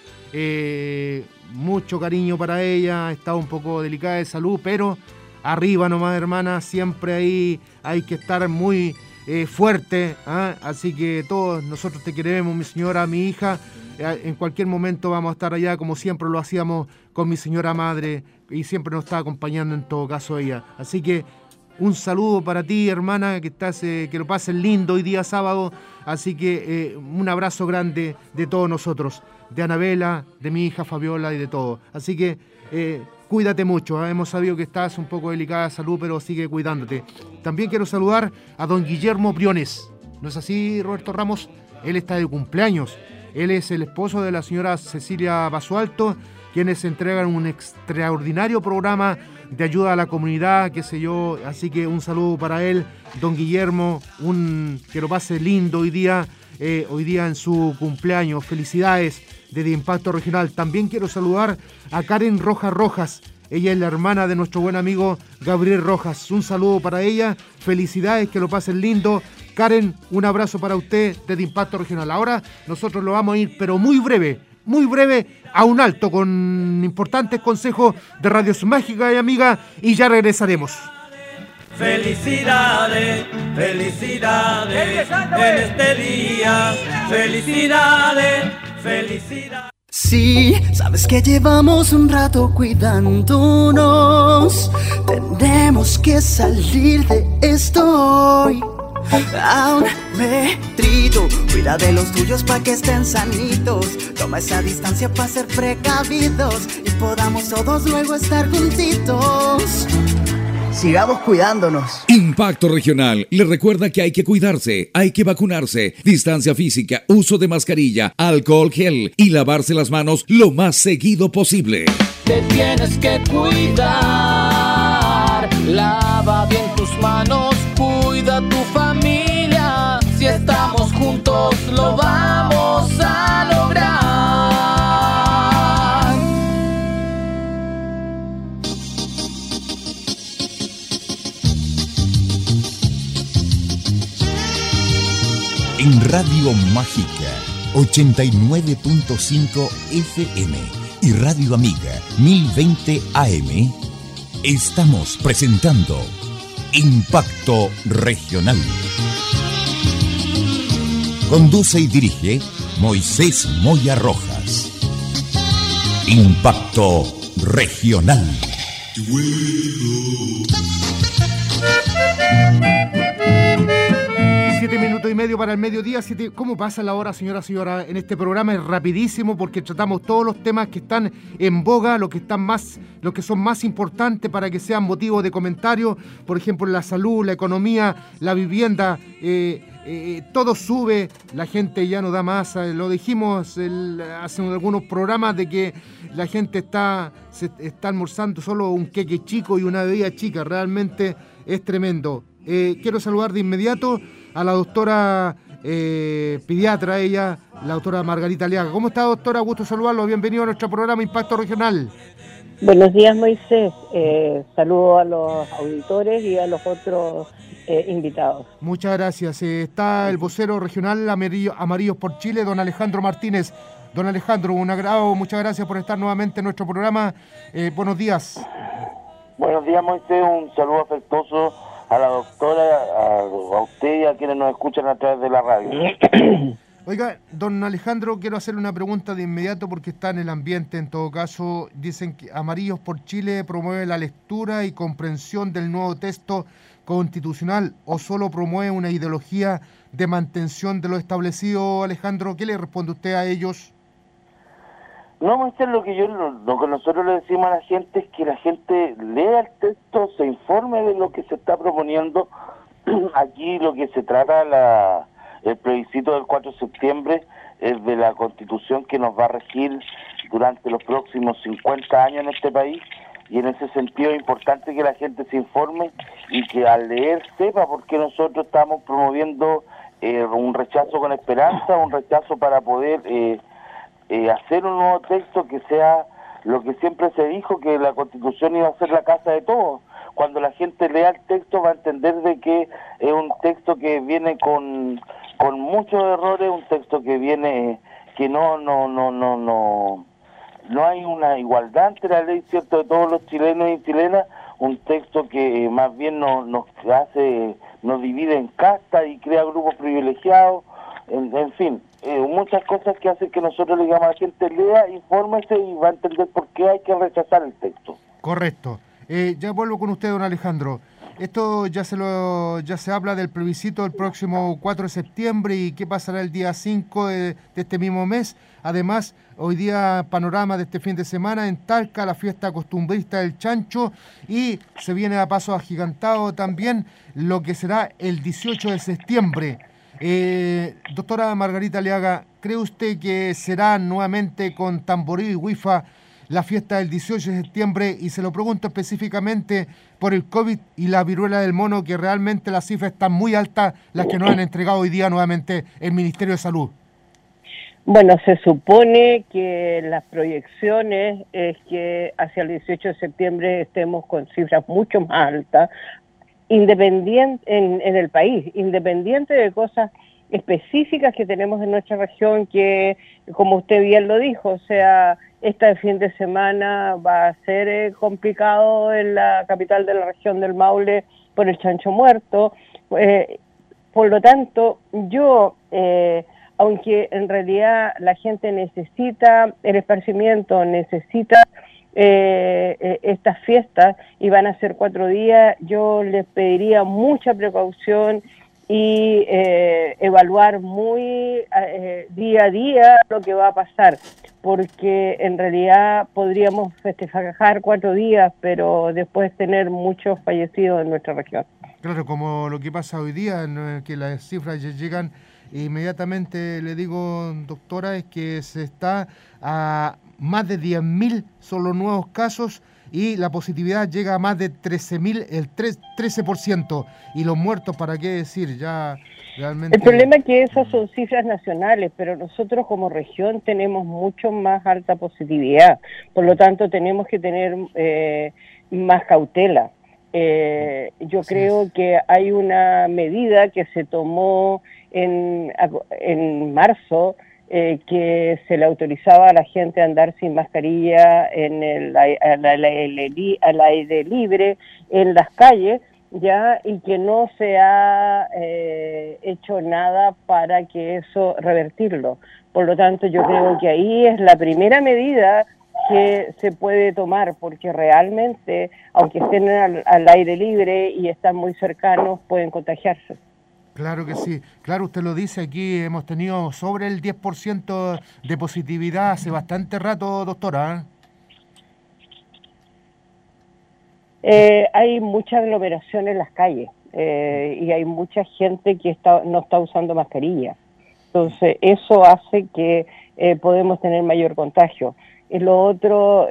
C: mucho cariño para ella, está un poco delicada de salud, pero arriba nomás, hermana, siempre ahí hay que estar muy eh, fuerte, ¿ah? así que todos nosotros te queremos, mi señora, mi hija, eh, en cualquier momento vamos a estar allá como siempre lo hacíamos con mi señora madre y siempre nos está acompañando en todo caso ella. Así que un saludo para ti, hermana, que, estás, eh, que lo pases lindo hoy día sábado. Así que un abrazo grande de todos nosotros, de Anabela, de mi hija Fabiola y de todo. Así que cuídate mucho. ¿eh? Hemos sabido que estás un poco delicada de salud, pero sigue cuidándote. También quiero saludar a don Guillermo Briones. ¿No es así, Roberto Ramos? Él está de cumpleaños. Él es el esposo de la señora Cecilia Basualto, quienes entregan un extraordinario programa de ayuda a la comunidad, qué sé yo. Así que un saludo para él, don Guillermo. Un, que lo pase lindo hoy día, eh, hoy día en su cumpleaños. Felicidades de Impacto Regional. También quiero saludar a Karen Rojas Rojas. Ella es la hermana de nuestro buen amigo Gabriel Rojas. Un saludo para ella. Felicidades, que lo pasen lindo. Karen, un abrazo para usted desde Impacto Regional. Ahora nosotros lo vamos a ir, pero muy breve, muy breve, a un alto con importantes consejos de Radios Mágica y Amiga y ya regresaremos.
D: Felicidades, felicidades en este día. Felicidades, felicidades.
L: Sí, sabes que llevamos un rato cuidándonos. Tenemos que salir de esto hoy. A un metrito, cuida de los tuyos para que estén sanitos. Toma esa distancia para ser precavidos y podamos todos luego estar juntitos. Sigamos cuidándonos.
B: Impacto Regional le recuerda que hay que cuidarse, hay que vacunarse, distancia física, uso de mascarilla, alcohol gel y lavarse las manos lo más seguido posible.
M: Te tienes que cuidar, lava bien tus manos, cuida tu familia. Si estamos juntos, lo vamos
I: en Radio Mágica 89.5 FM y Radio Amiga 1020 AM, estamos presentando Impacto Regional. Conduce y dirige Moisés Moya Rojas. Impacto Regional.
C: Siete minutos y medio para el mediodía. ¿Cómo pasa la hora, señora, señora? En este programa es rapidísimo porque tratamos todos los temas que están en boga, los que están más, los que son más importantes para que sean motivo de comentario. Por ejemplo, la salud, la economía, la vivienda. Eh, eh, todo sube, la gente ya no da más. eh, Lo dijimos hace algunos programas de que la gente está, está almorzando solo un queque chico y una bebida chica. Realmente es tremendo. Quiero saludar de inmediato a la doctora eh, pediatra, ella, la doctora Margarita Leaga. ¿Cómo está, doctora? Gusto saludarlo. Bienvenido a nuestro programa Impacto Regional.
N: Buenos días, Moisés. Eh, saludo a los auditores y a los otros eh, invitados.
C: Muchas gracias. Eh, está el vocero regional Amarillo- Amarillos por Chile, don Alejandro Martínez. Don Alejandro, un agrado, muchas gracias por estar nuevamente en nuestro programa. Eh, buenos días.
O: Buenos días, Moisés. Un saludo afectuoso a la doctora, a, usted y a quienes nos escuchan a través de la radio. [COUGHS]
C: Oiga, don Alejandro, quiero hacerle una pregunta de inmediato porque está en el ambiente. En todo caso, dicen que Amarillos por Chile promueve la lectura y comprensión del nuevo texto constitucional o solo promueve una ideología de mantención de lo establecido. Alejandro, ¿qué le responde usted a ellos?
O: No, Moisés, lo que yo, lo que nosotros le decimos a la gente es que la gente lea el texto, se informe de lo que se está proponiendo. [CLEARS THROAT] Aquí lo que se trata la, el plebiscito del 4 de septiembre es de la constitución que nos va a regir durante los próximos 50 años en este país y en ese sentido es importante que la gente se informe y que al leer sepa por qué nosotros estamos promoviendo eh, un rechazo con esperanza, un rechazo para poder eh, eh, hacer un nuevo texto que sea lo que siempre se dijo, que la constitución iba a ser la casa de todos. Cuando la gente lea el texto va a entender de que es un texto que viene con, con muchos errores, un texto que viene que no, no, no, no, no, no hay una igualdad ante la ley, cierto, de todos los chilenos y chilenas, un texto que eh, más bien nos, nos hace, nos divide en castas y crea grupos privilegiados, en, en fin, eh, muchas cosas que hacen que nosotros le digamos a la gente, lea, infórmese y va a entender por qué hay que rechazar el texto.
C: Correcto. Eh, ya vuelvo con usted, don Alejandro. Esto ya se lo ya se habla del plebiscito del próximo 4 de septiembre y qué pasará el día 5 de, de este mismo mes. Además, hoy día panorama de este fin de semana en Talca, la fiesta costumbrista del Chancho y se viene a paso agigantado también lo que será el 18 de septiembre. Eh, doctora Margarita Leaga, ¿cree usted que será nuevamente con tamboril y wifa la fiesta del 18 de septiembre? Y se lo pregunto específicamente por el COVID y la viruela del mono, que realmente las cifras están muy altas, las que nos han entregado hoy día nuevamente el Ministerio de Salud.
N: Bueno, se supone que las proyecciones es que hacia el 18 de septiembre estemos con cifras mucho más altas, independiente en, en el país, independiente de cosas específicas que tenemos en nuestra región, que como usted bien lo dijo, o sea, este fin de semana va a ser eh, complicado en la capital de la región del Maule por el chancho muerto. Eh, por lo tanto, yo, eh, aunque en realidad la gente necesita el esparcimiento, necesita eh, eh, estas fiestas y van a ser cuatro días, yo les pediría mucha precaución y eh, evaluar muy eh, día a día lo que va a pasar, porque en realidad podríamos festejar cuatro días, pero después tener muchos fallecidos en nuestra región.
C: Claro, como lo que pasa hoy día, que las cifras ya llegan inmediatamente, le digo, doctora, es que se está a más de 10.000 son los nuevos casos y la positividad llega a más de 13.000, el 3, 13%. Y los muertos, ¿para qué decir? Ya realmente...
N: El problema es que esas son cifras nacionales, pero nosotros como región tenemos mucho más alta positividad. Por lo tanto, tenemos que tener eh, más cautela. Eh, yo creo que hay una medida que se tomó en, en marzo eh, que se le autorizaba a la gente a andar sin mascarilla en el, al, al aire libre, en las calles, ya y que no se ha eh, hecho nada para que eso revertirlo. Por lo tanto, yo creo que ahí es la primera medida que se puede tomar, porque realmente, aunque estén al, al aire libre y están muy cercanos, pueden contagiarse.
C: Claro que sí, claro, usted lo dice, aquí hemos tenido sobre el 10% de positividad hace bastante rato, doctora. ¿eh?
N: Eh, hay mucha aglomeración en las calles eh, y hay mucha gente que está, no está usando mascarilla. Entonces, eso hace que eh, podemos tener mayor contagio. Lo otro,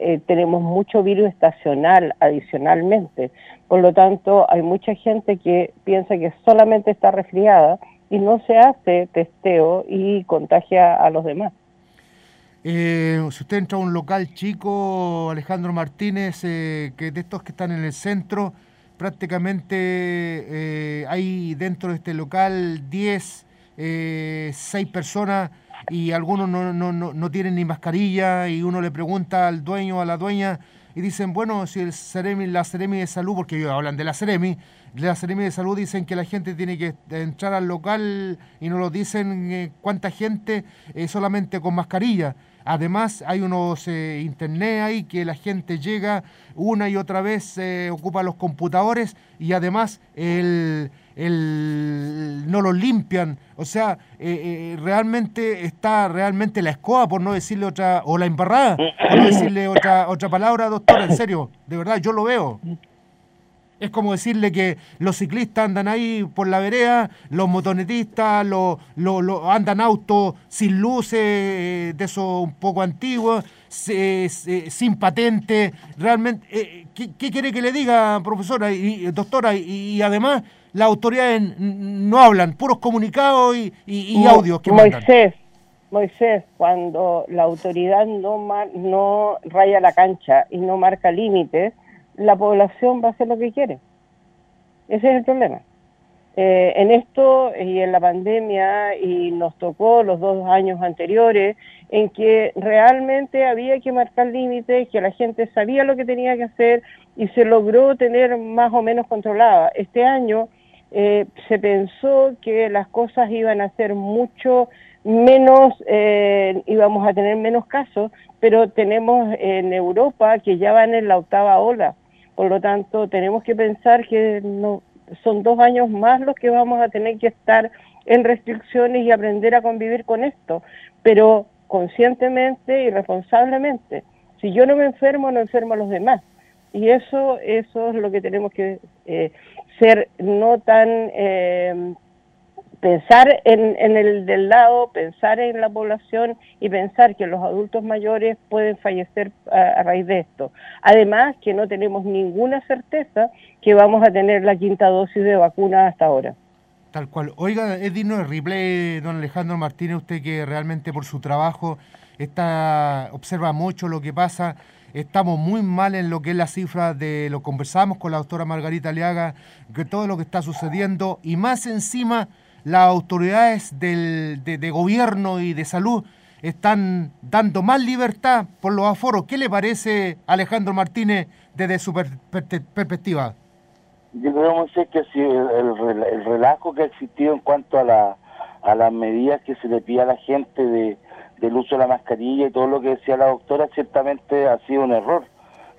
N: eh, tenemos mucho virus estacional adicionalmente. Por lo tanto, hay mucha gente que piensa que solamente está resfriada y no se hace testeo y contagia a los demás.
C: Eh, si usted entra a un local chico, Alejandro Martínez, eh, que de estos que están en el centro, prácticamente hay dentro de este local 10, 6 personas y algunos no, no, no, no, tienen ni mascarilla y uno le pregunta al dueño o a la dueña y dicen, bueno, si el la Ceremi de Salud, porque ellos hablan de la Ceremi, la Ceremi de Salud dicen que la gente tiene que entrar al local y no lo dicen cuánta gente solamente con mascarilla. Además, hay unos eh, internet ahí que la gente llega una y otra vez, eh, ocupa los computadores y además el, el, no los limpian. O sea, eh, realmente está realmente la escoba, por no decirle otra, o la embarrada, por no [COUGHS] decirle otra, otra palabra, doctor, en serio, de verdad, yo lo veo. Es como decirle que los ciclistas andan ahí por la vereda, los motonetistas lo, lo, andan autos sin luces, eh, de esos un poco antiguos, sin patente. Realmente, eh, ¿qué, quiere que le diga, profesora y doctora? Y, además, las autoridades no hablan, puros comunicados y, y, audios que
N: Moisés, Moisés, cuando la autoridad no, no raya la cancha y no marca límites, la población va a hacer lo que quiere. Ese es el problema. Eh, en esto y en la pandemia, y nos tocó los dos años anteriores, en que realmente había que marcar límites, que la gente sabía lo que tenía que hacer y se logró tener más o menos controlada. Este año eh, se pensó que las cosas iban a ser mucho menos, eh, íbamos a tener menos casos, pero tenemos en Europa que ya van en la octava ola. Por lo tanto, tenemos que pensar que no, son dos años más los que vamos a tener que estar en restricciones y aprender a convivir con esto, pero conscientemente y responsablemente. Si yo no me enfermo, no enfermo a los demás. Y eso, eso es lo que tenemos que eh, ser no tan eh, pensar en, en, el del lado, pensar en la población y pensar que los adultos mayores pueden fallecer a, raíz de esto. Además, que no tenemos ninguna certeza que vamos a tener la quinta dosis de vacuna hasta ahora.
C: Tal cual. Oiga, es digno de replay, don Alejandro Martínez, usted que realmente por su trabajo está, observa mucho lo que pasa. Estamos muy mal en lo que es la cifra de lo conversamos con la doctora Margarita Leaga, que todo lo que está sucediendo y más encima las autoridades del, de, gobierno y de salud están dando más libertad por los aforos. ¿Qué le parece, Alejandro Martínez, desde su perspectiva?
O: Yo creo, que si el, el, relajo que ha existido en cuanto a, la, a las medidas que se le pide a la gente de, del uso de la mascarilla y todo lo que decía la doctora, ciertamente ha sido un error.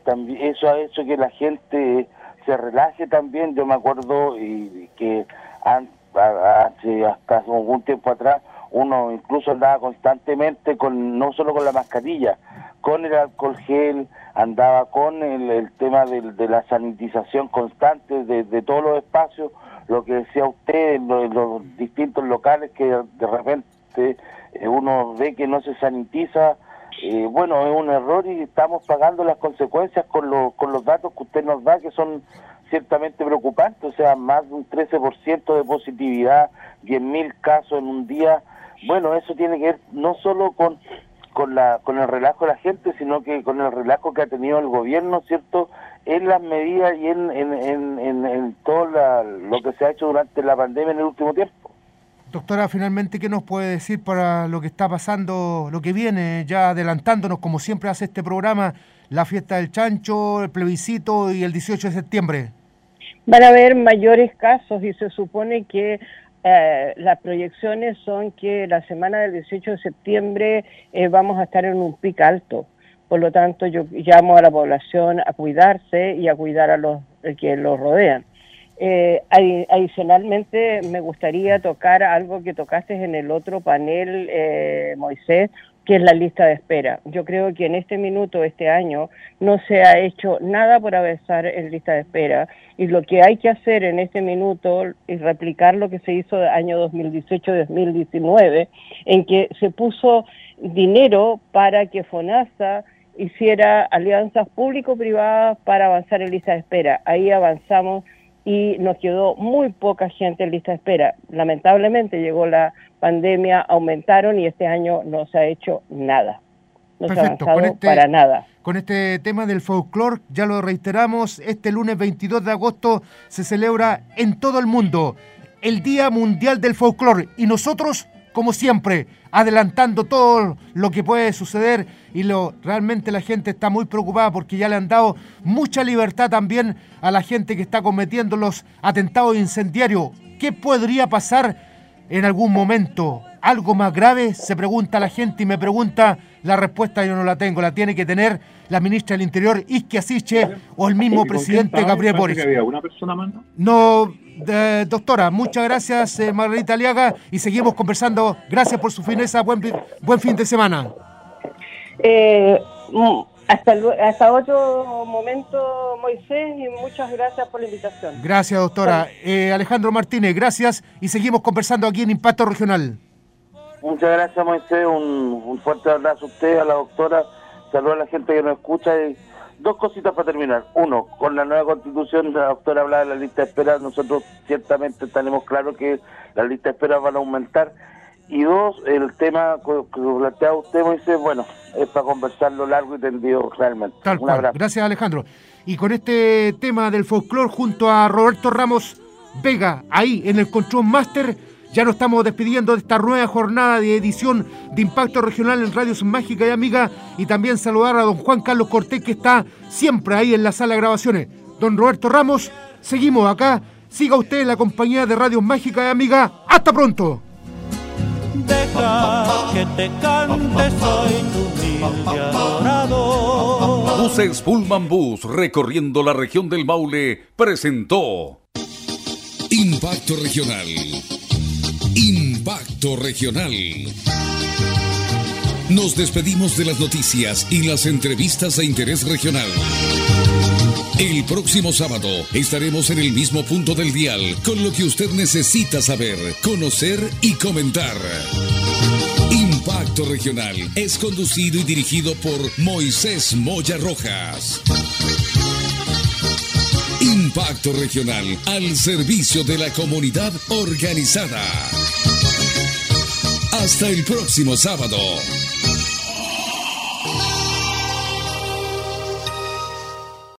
O: También eso ha hecho que la gente se relaje también. Yo me acuerdo y, que hace hasta algún tiempo atrás uno incluso andaba constantemente con no solo con la mascarilla, con el alcohol gel, andaba con el, tema de, la sanitización constante de, todos los espacios, lo que decía usted en los, distintos locales que de repente uno ve que no se sanitiza, eh, bueno, es un error y estamos pagando las consecuencias con, con los datos que usted nos da, que son ciertamente preocupante, o sea, más de un 13% de positividad, 10.000 casos en un día. Bueno, eso tiene que ver no solo con con la con el relajo de la gente, sino que con el relajo que ha tenido el gobierno, ¿cierto? En las medidas y en, en, en, en todo lo que se ha hecho durante la pandemia en el último tiempo.
C: Doctora, finalmente, ¿qué nos puede decir para lo que está pasando, lo que viene, ya adelantándonos, como siempre hace este programa, la fiesta del chancho, el plebiscito y el 18 de septiembre?
N: Van a haber mayores casos y se supone que eh, las proyecciones son que la semana del 18 de septiembre eh, vamos a estar en un pic alto. Por lo tanto, yo llamo a la población a cuidarse y a cuidar a los que los rodean. Eh, adicionalmente, me gustaría tocar algo que tocaste en el otro panel, eh, Moisés, que es la lista de espera. Yo creo que en este minuto, este año, no se ha hecho nada por avanzar en lista de espera. Y lo que hay que hacer en este minuto es replicar lo que se hizo el año 2018-2019, en que se puso dinero para que FONASA hiciera alianzas público-privadas para avanzar en lista de espera. Ahí avanzamos y nos quedó muy poca gente en lista de espera. Lamentablemente llegó la pandemia, aumentaron y este año no se ha hecho nada. No se ha avanzado
C: este
N: para nada.
C: Con este tema del folclore, ya lo reiteramos, este lunes 22 de agosto se celebra en todo el mundo el Día Mundial del Folclore y nosotros, como siempre, adelantando todo lo que puede suceder y lo realmente la gente está muy preocupada porque ya le han dado mucha libertad también a la gente que está cometiendo los atentados incendiarios. ¿Qué podría pasar en algún momento? ¿Algo más grave? Se pregunta la gente y me pregunta, la respuesta yo no la tengo, la tiene que tener la ministra del Interior, Isquia Siche, o el mismo presidente Gabriel Boric.
G: ¿Una persona más?
C: No, eh, doctora, muchas gracias eh, Margarita Aliaga y seguimos conversando. Gracias por su fineza, buen, buen fin de semana.
N: Eh, mm, hasta, hasta otro momento, Moisés, y muchas gracias por la invitación.
C: Gracias, doctora. Eh, Alejandro Martínez, gracias y seguimos conversando aquí en Impacto Regional.
O: Muchas gracias, Moisés. Un, un fuerte abrazo a usted, a la doctora. Saludos a la gente que nos escucha. Y dos cositas para terminar. Uno, con la nueva constitución, la doctora hablaba de la lista de espera. Nosotros ciertamente tenemos claro que las listas de espera van a aumentar. Y dos, el tema que plantea usted, Moisés, bueno, es para conversarlo largo y tendido realmente.
C: Tal
O: Un
C: cual. Gracias, Alejandro. Y con este tema del folclore junto a Roberto Ramos Vega, ahí en el Control Master, ya nos estamos despidiendo de esta nueva jornada de edición de Impacto Regional en Radios Mágica y Amiga. Y también saludar a don Juan Carlos Cortés, que está siempre ahí en la sala de grabaciones. Don Roberto Ramos, seguimos acá. Siga usted en la compañía de Radios Mágica y Amiga. ¡Hasta pronto!
D: Deja que te cante, soy tu.
A: Buses Pullman Bus recorriendo la región del Maule presentó
B: Impacto Regional. Impacto Regional. Nos despedimos de las noticias y las entrevistas de interés regional. El próximo sábado estaremos en el mismo punto del dial con lo que usted necesita saber, conocer y comentar. Impacto Regional es conducido y dirigido por Moisés Moya Rojas. Impacto Regional al servicio de la comunidad organizada. Hasta el próximo sábado.